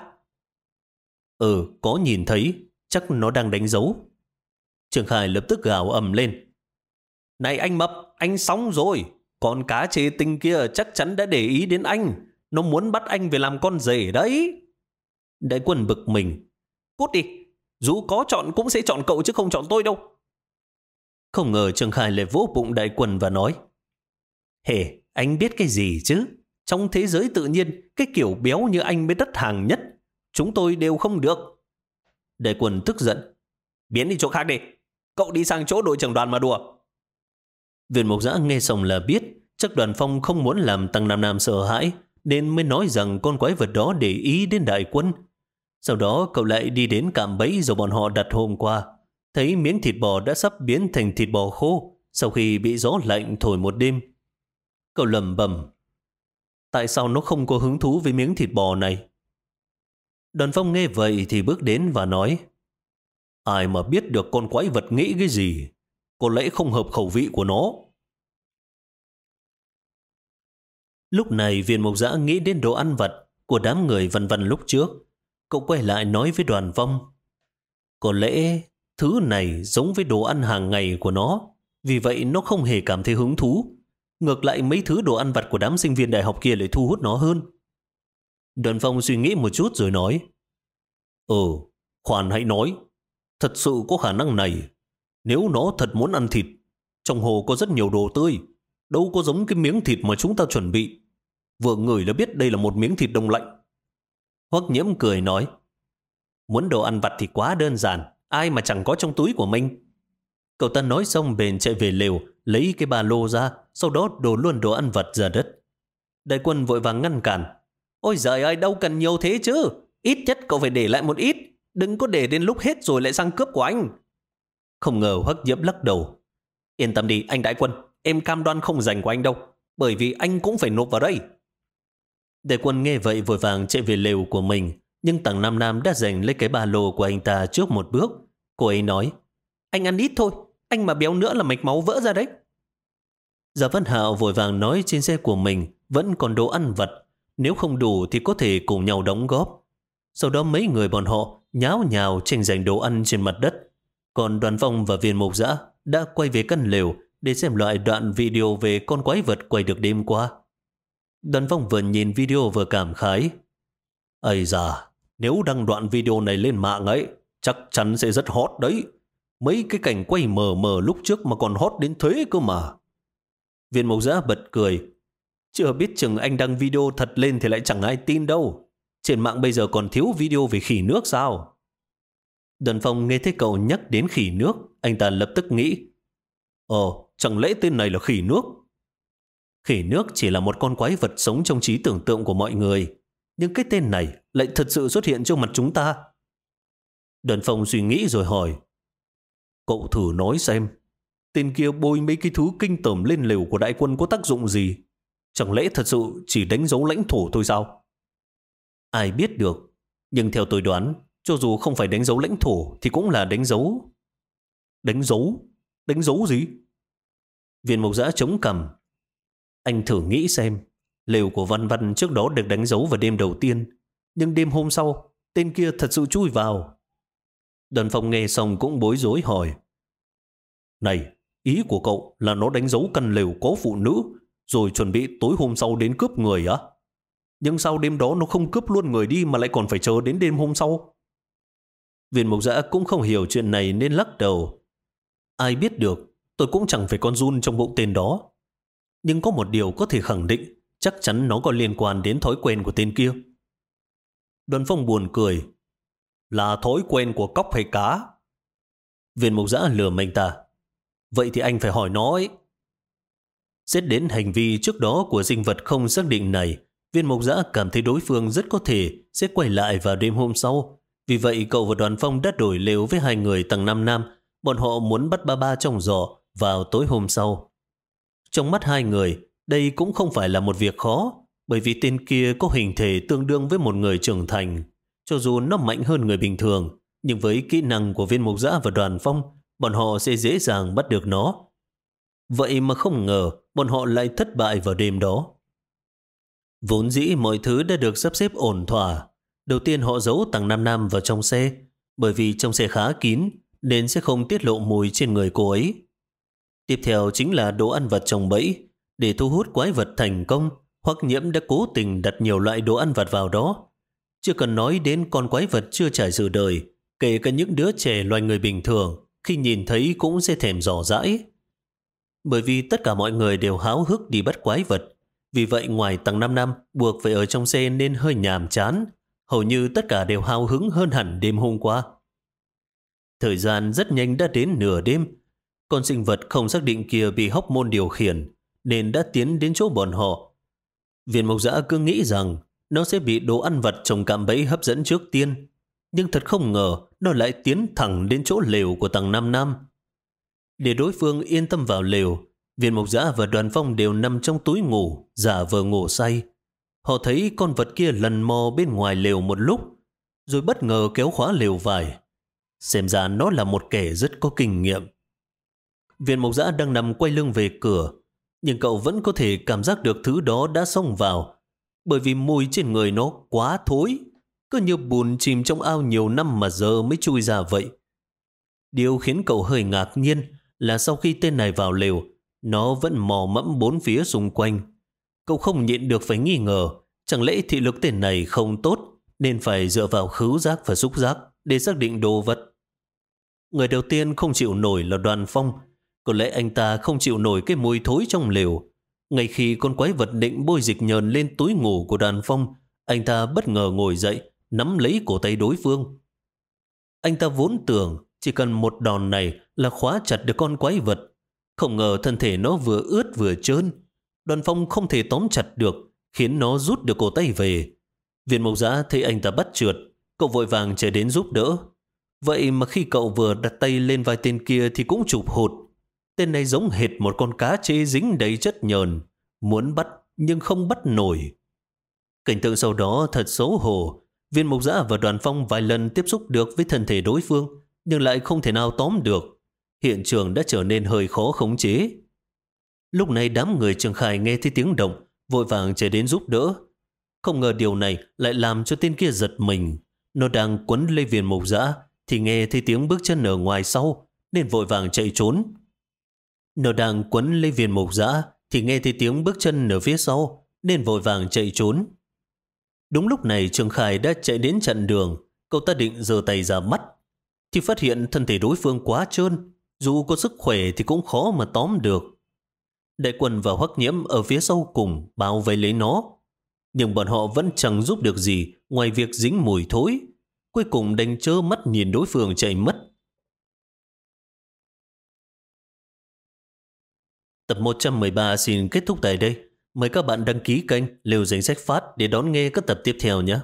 Ừ, có nhìn thấy, chắc nó đang đánh dấu. Trường Khải lập tức gào ầm lên. Này anh Mập, anh sóng rồi. Con cá chê tinh kia chắc chắn đã để ý đến anh. Nó muốn bắt anh về làm con rể đấy. Đại quân bực mình. Cút đi, dù có chọn cũng sẽ chọn cậu chứ không chọn tôi đâu. Không ngờ Trường khai lại vỗ bụng đại quân và nói. Hề, anh biết cái gì chứ? Trong thế giới tự nhiên, cái kiểu béo như anh mới đất hàng nhất. Chúng tôi đều không được. Đại quân tức giận. Biến đi chỗ khác đi. Cậu đi sang chỗ đội trưởng đoàn mà đùa. Viện mục giã nghe xong là biết chắc đoàn phong không muốn làm tăng Nam Nam sợ hãi nên mới nói rằng con quái vật đó để ý đến đại quân. Sau đó cậu lại đi đến cạm bẫy rồi bọn họ đặt hôm qua. Thấy miếng thịt bò đã sắp biến thành thịt bò khô sau khi bị gió lạnh thổi một đêm. Cậu lầm bầm. Tại sao nó không có hứng thú với miếng thịt bò này? Đoàn phong nghe vậy thì bước đến và nói, Ai mà biết được con quái vật nghĩ cái gì? Có lẽ không hợp khẩu vị của nó. Lúc này viên mộc giã nghĩ đến đồ ăn vật của đám người vần vần lúc trước. Cậu quay lại nói với đoàn vong. Có lẽ thứ này giống với đồ ăn hàng ngày của nó. Vì vậy nó không hề cảm thấy hứng thú. Ngược lại mấy thứ đồ ăn vặt của đám sinh viên đại học kia lại thu hút nó hơn. Đoàn phong suy nghĩ một chút rồi nói. Ừ, khoan hãy nói. Thật sự có khả năng này. Nếu nó thật muốn ăn thịt, trong hồ có rất nhiều đồ tươi. Đâu có giống cái miếng thịt mà chúng ta chuẩn bị. Vừa ngửi là biết đây là một miếng thịt đông lạnh. Hoắc nhiễm cười nói, muốn đồ ăn vặt thì quá đơn giản, ai mà chẳng có trong túi của mình. Cậu ta nói xong bền chạy về lều, lấy cái ba lô ra, sau đó đổ luôn đồ ăn vật ra đất. Đại quân vội vàng ngăn cản. Ôi giời ơi, đâu cần nhiều thế chứ. Ít nhất cậu phải để lại một ít. Đừng có để đến lúc hết rồi lại sang cướp của anh. Không ngờ Hoắc nhiễm lắc đầu. Yên tâm đi, anh đại quân. Em cam đoan không dành của anh đâu. Bởi vì anh cũng phải nộp vào đây. Đại quân nghe vậy vội vàng chạy về lều của mình. Nhưng Tằng Nam Nam đã giành lấy cái ba lô của anh ta trước một bước. Cô ấy nói, anh ăn ít thôi. Anh mà béo nữa là mạch máu vỡ ra đấy. Giả Văn Hạo vội vàng nói trên xe của mình vẫn còn đồ ăn vật. Nếu không đủ thì có thể cùng nhau đóng góp. Sau đó mấy người bọn họ nháo nhào tranh giành đồ ăn trên mặt đất. Còn đoàn phong và viên mục dã đã quay về căn lều để xem loại đoạn video về con quái vật quay được đêm qua. Đoàn phong vừa nhìn video vừa cảm khái. Ây da, nếu đăng đoạn video này lên mạng ấy, chắc chắn sẽ rất hot đấy. Mấy cái cảnh quay mờ mờ lúc trước mà còn hot đến thế cơ mà. Viên mộc giã bật cười. Chưa biết chừng anh đăng video thật lên thì lại chẳng ai tin đâu. Trên mạng bây giờ còn thiếu video về khỉ nước sao? Đần phong nghe thấy cậu nhắc đến khỉ nước, anh ta lập tức nghĩ. Ồ, chẳng lẽ tên này là khỉ nước? Khỉ nước chỉ là một con quái vật sống trong trí tưởng tượng của mọi người. Nhưng cái tên này lại thật sự xuất hiện trước mặt chúng ta. Đoàn phong suy nghĩ rồi hỏi. Cậu thử nói xem, tên kia bôi mấy cái thứ kinh tởm lên lều của đại quân có tác dụng gì? Chẳng lẽ thật sự chỉ đánh dấu lãnh thổ thôi sao? Ai biết được, nhưng theo tôi đoán, cho dù không phải đánh dấu lãnh thổ thì cũng là đánh dấu. Đánh dấu? Đánh dấu gì? Viên mộc giã chống cầm. Anh thử nghĩ xem, lều của Văn Văn trước đó được đánh dấu vào đêm đầu tiên, nhưng đêm hôm sau, tên kia thật sự chui vào. Đoàn phòng nghe xong cũng bối rối hỏi. Này, ý của cậu là nó đánh dấu căn lều có phụ nữ, rồi chuẩn bị tối hôm sau đến cướp người á? Nhưng sau đêm đó nó không cướp luôn người đi mà lại còn phải chờ đến đêm hôm sau? Viên mục giã cũng không hiểu chuyện này nên lắc đầu. Ai biết được, tôi cũng chẳng phải con run trong bụng tên đó. Nhưng có một điều có thể khẳng định, chắc chắn nó có liên quan đến thói quen của tên kia. Đoàn phong buồn cười. Là thói quen của cóc hay cá? Viên mục giã lừa mình ta. Vậy thì anh phải hỏi nó ấy. Xét đến hành vi trước đó của sinh vật không xác định này, viên mục giã cảm thấy đối phương rất có thể sẽ quay lại vào đêm hôm sau. Vì vậy cậu và đoàn phong đã đổi lều với hai người tầng 5 nam, Bọn họ muốn bắt ba ba trong giỏ vào tối hôm sau. Trong mắt hai người, đây cũng không phải là một việc khó, bởi vì tên kia có hình thể tương đương với một người trưởng thành. Cho dù nó mạnh hơn người bình thường, nhưng với kỹ năng của viên mục giã và đoàn phong, bọn họ sẽ dễ dàng bắt được nó. Vậy mà không ngờ, bọn họ lại thất bại vào đêm đó. Vốn dĩ mọi thứ đã được sắp xếp ổn thỏa. Đầu tiên họ giấu tàng nam nam vào trong xe, bởi vì trong xe khá kín, nên sẽ không tiết lộ mùi trên người cô ấy. Tiếp theo chính là đồ ăn vật trong bẫy. Để thu hút quái vật thành công, hoặc nhiễm đã cố tình đặt nhiều loại đồ ăn vặt vào đó. Chưa cần nói đến con quái vật chưa trải sự đời, kể cả những đứa trẻ loài người bình thường, khi nhìn thấy cũng sẽ thèm dò dãi. Bởi vì tất cả mọi người đều háo hức đi bắt quái vật, vì vậy ngoài tầng 5 năm buộc phải ở trong xe nên hơi nhàm chán, hầu như tất cả đều hào hứng hơn hẳn đêm hôm qua. Thời gian rất nhanh đã đến nửa đêm, con sinh vật không xác định kia bị hóc môn điều khiển, nên đã tiến đến chỗ bọn họ. Viên mộc giã cứ nghĩ rằng nó sẽ bị đồ ăn vật trồng cạm bẫy hấp dẫn trước tiên, nhưng thật không ngờ nó lại tiến thẳng đến chỗ lều của tầng 5 năm. Để đối phương yên tâm vào lều, viên mộc giã và đoàn phong đều nằm trong túi ngủ, giả vờ ngủ say. Họ thấy con vật kia lần mò bên ngoài lều một lúc, rồi bất ngờ kéo khóa lều vải. Xem ra nó là một kẻ rất có kinh nghiệm. Viên mộc giã đang nằm quay lưng về cửa, nhưng cậu vẫn có thể cảm giác được thứ đó đã xông vào, bởi vì mùi trên người nó quá thối, cứ như bùn chìm trong ao nhiều năm mà giờ mới chui ra vậy. Điều khiến cậu hơi ngạc nhiên là sau khi tên này vào lều, nó vẫn mò mẫm bốn phía xung quanh. Cậu không nhịn được phải nghi ngờ, chẳng lẽ thị lực tên này không tốt nên phải dựa vào khứu giác và xúc giác để xác định đồ vật. Người đầu tiên không chịu nổi là đoàn phong, có lẽ anh ta không chịu nổi cái mùi thối trong lều. Ngay khi con quái vật định bôi dịch nhờn lên túi ngủ của đàn phong, anh ta bất ngờ ngồi dậy, nắm lấy cổ tay đối phương. Anh ta vốn tưởng chỉ cần một đòn này là khóa chặt được con quái vật. Không ngờ thân thể nó vừa ướt vừa trơn. Đoàn phong không thể tóm chặt được, khiến nó rút được cổ tay về. Viên mộc giã thấy anh ta bắt trượt, cậu vội vàng chạy đến giúp đỡ. Vậy mà khi cậu vừa đặt tay lên vai tên kia thì cũng chụp hụt. Tên này giống hệt một con cá chê dính đầy chất nhờn, muốn bắt nhưng không bắt nổi. Cảnh tượng sau đó thật xấu hổ. Viên mục giã và đoàn phong vài lần tiếp xúc được với thân thể đối phương, nhưng lại không thể nào tóm được. Hiện trường đã trở nên hơi khó khống chế. Lúc này đám người Trường Khải nghe thấy tiếng động, vội vàng chạy đến giúp đỡ. Không ngờ điều này lại làm cho tên kia giật mình. Nó đang quấn lấy viên mục giã, thì nghe thấy tiếng bước chân ở ngoài sau, nên vội vàng chạy trốn. Nó đang quấn lấy viên mục giã thì nghe thấy tiếng bước chân ở phía sau, nên vội vàng chạy trốn. Đúng lúc này, Trường Khải đã chạy đến chặn đường cậu ta định giơ tay ra mắt, thì phát hiện thân thể đối phương quá trơn dù có sức khỏe thì cũng khó mà tóm được. Đại quân và hoắc nhiễm ở phía sau cùng bao vây lấy nó nhưng bọn họ vẫn chẳng giúp được gì ngoài việc dính mùi thối cuối cùng đành trơ mắt nhìn đối phương chạy mất. Tập 113 xin kết thúc tại đây. Mời các bạn đăng ký kênh Liều Danh Sách Phát để đón nghe các tập tiếp theo nhé.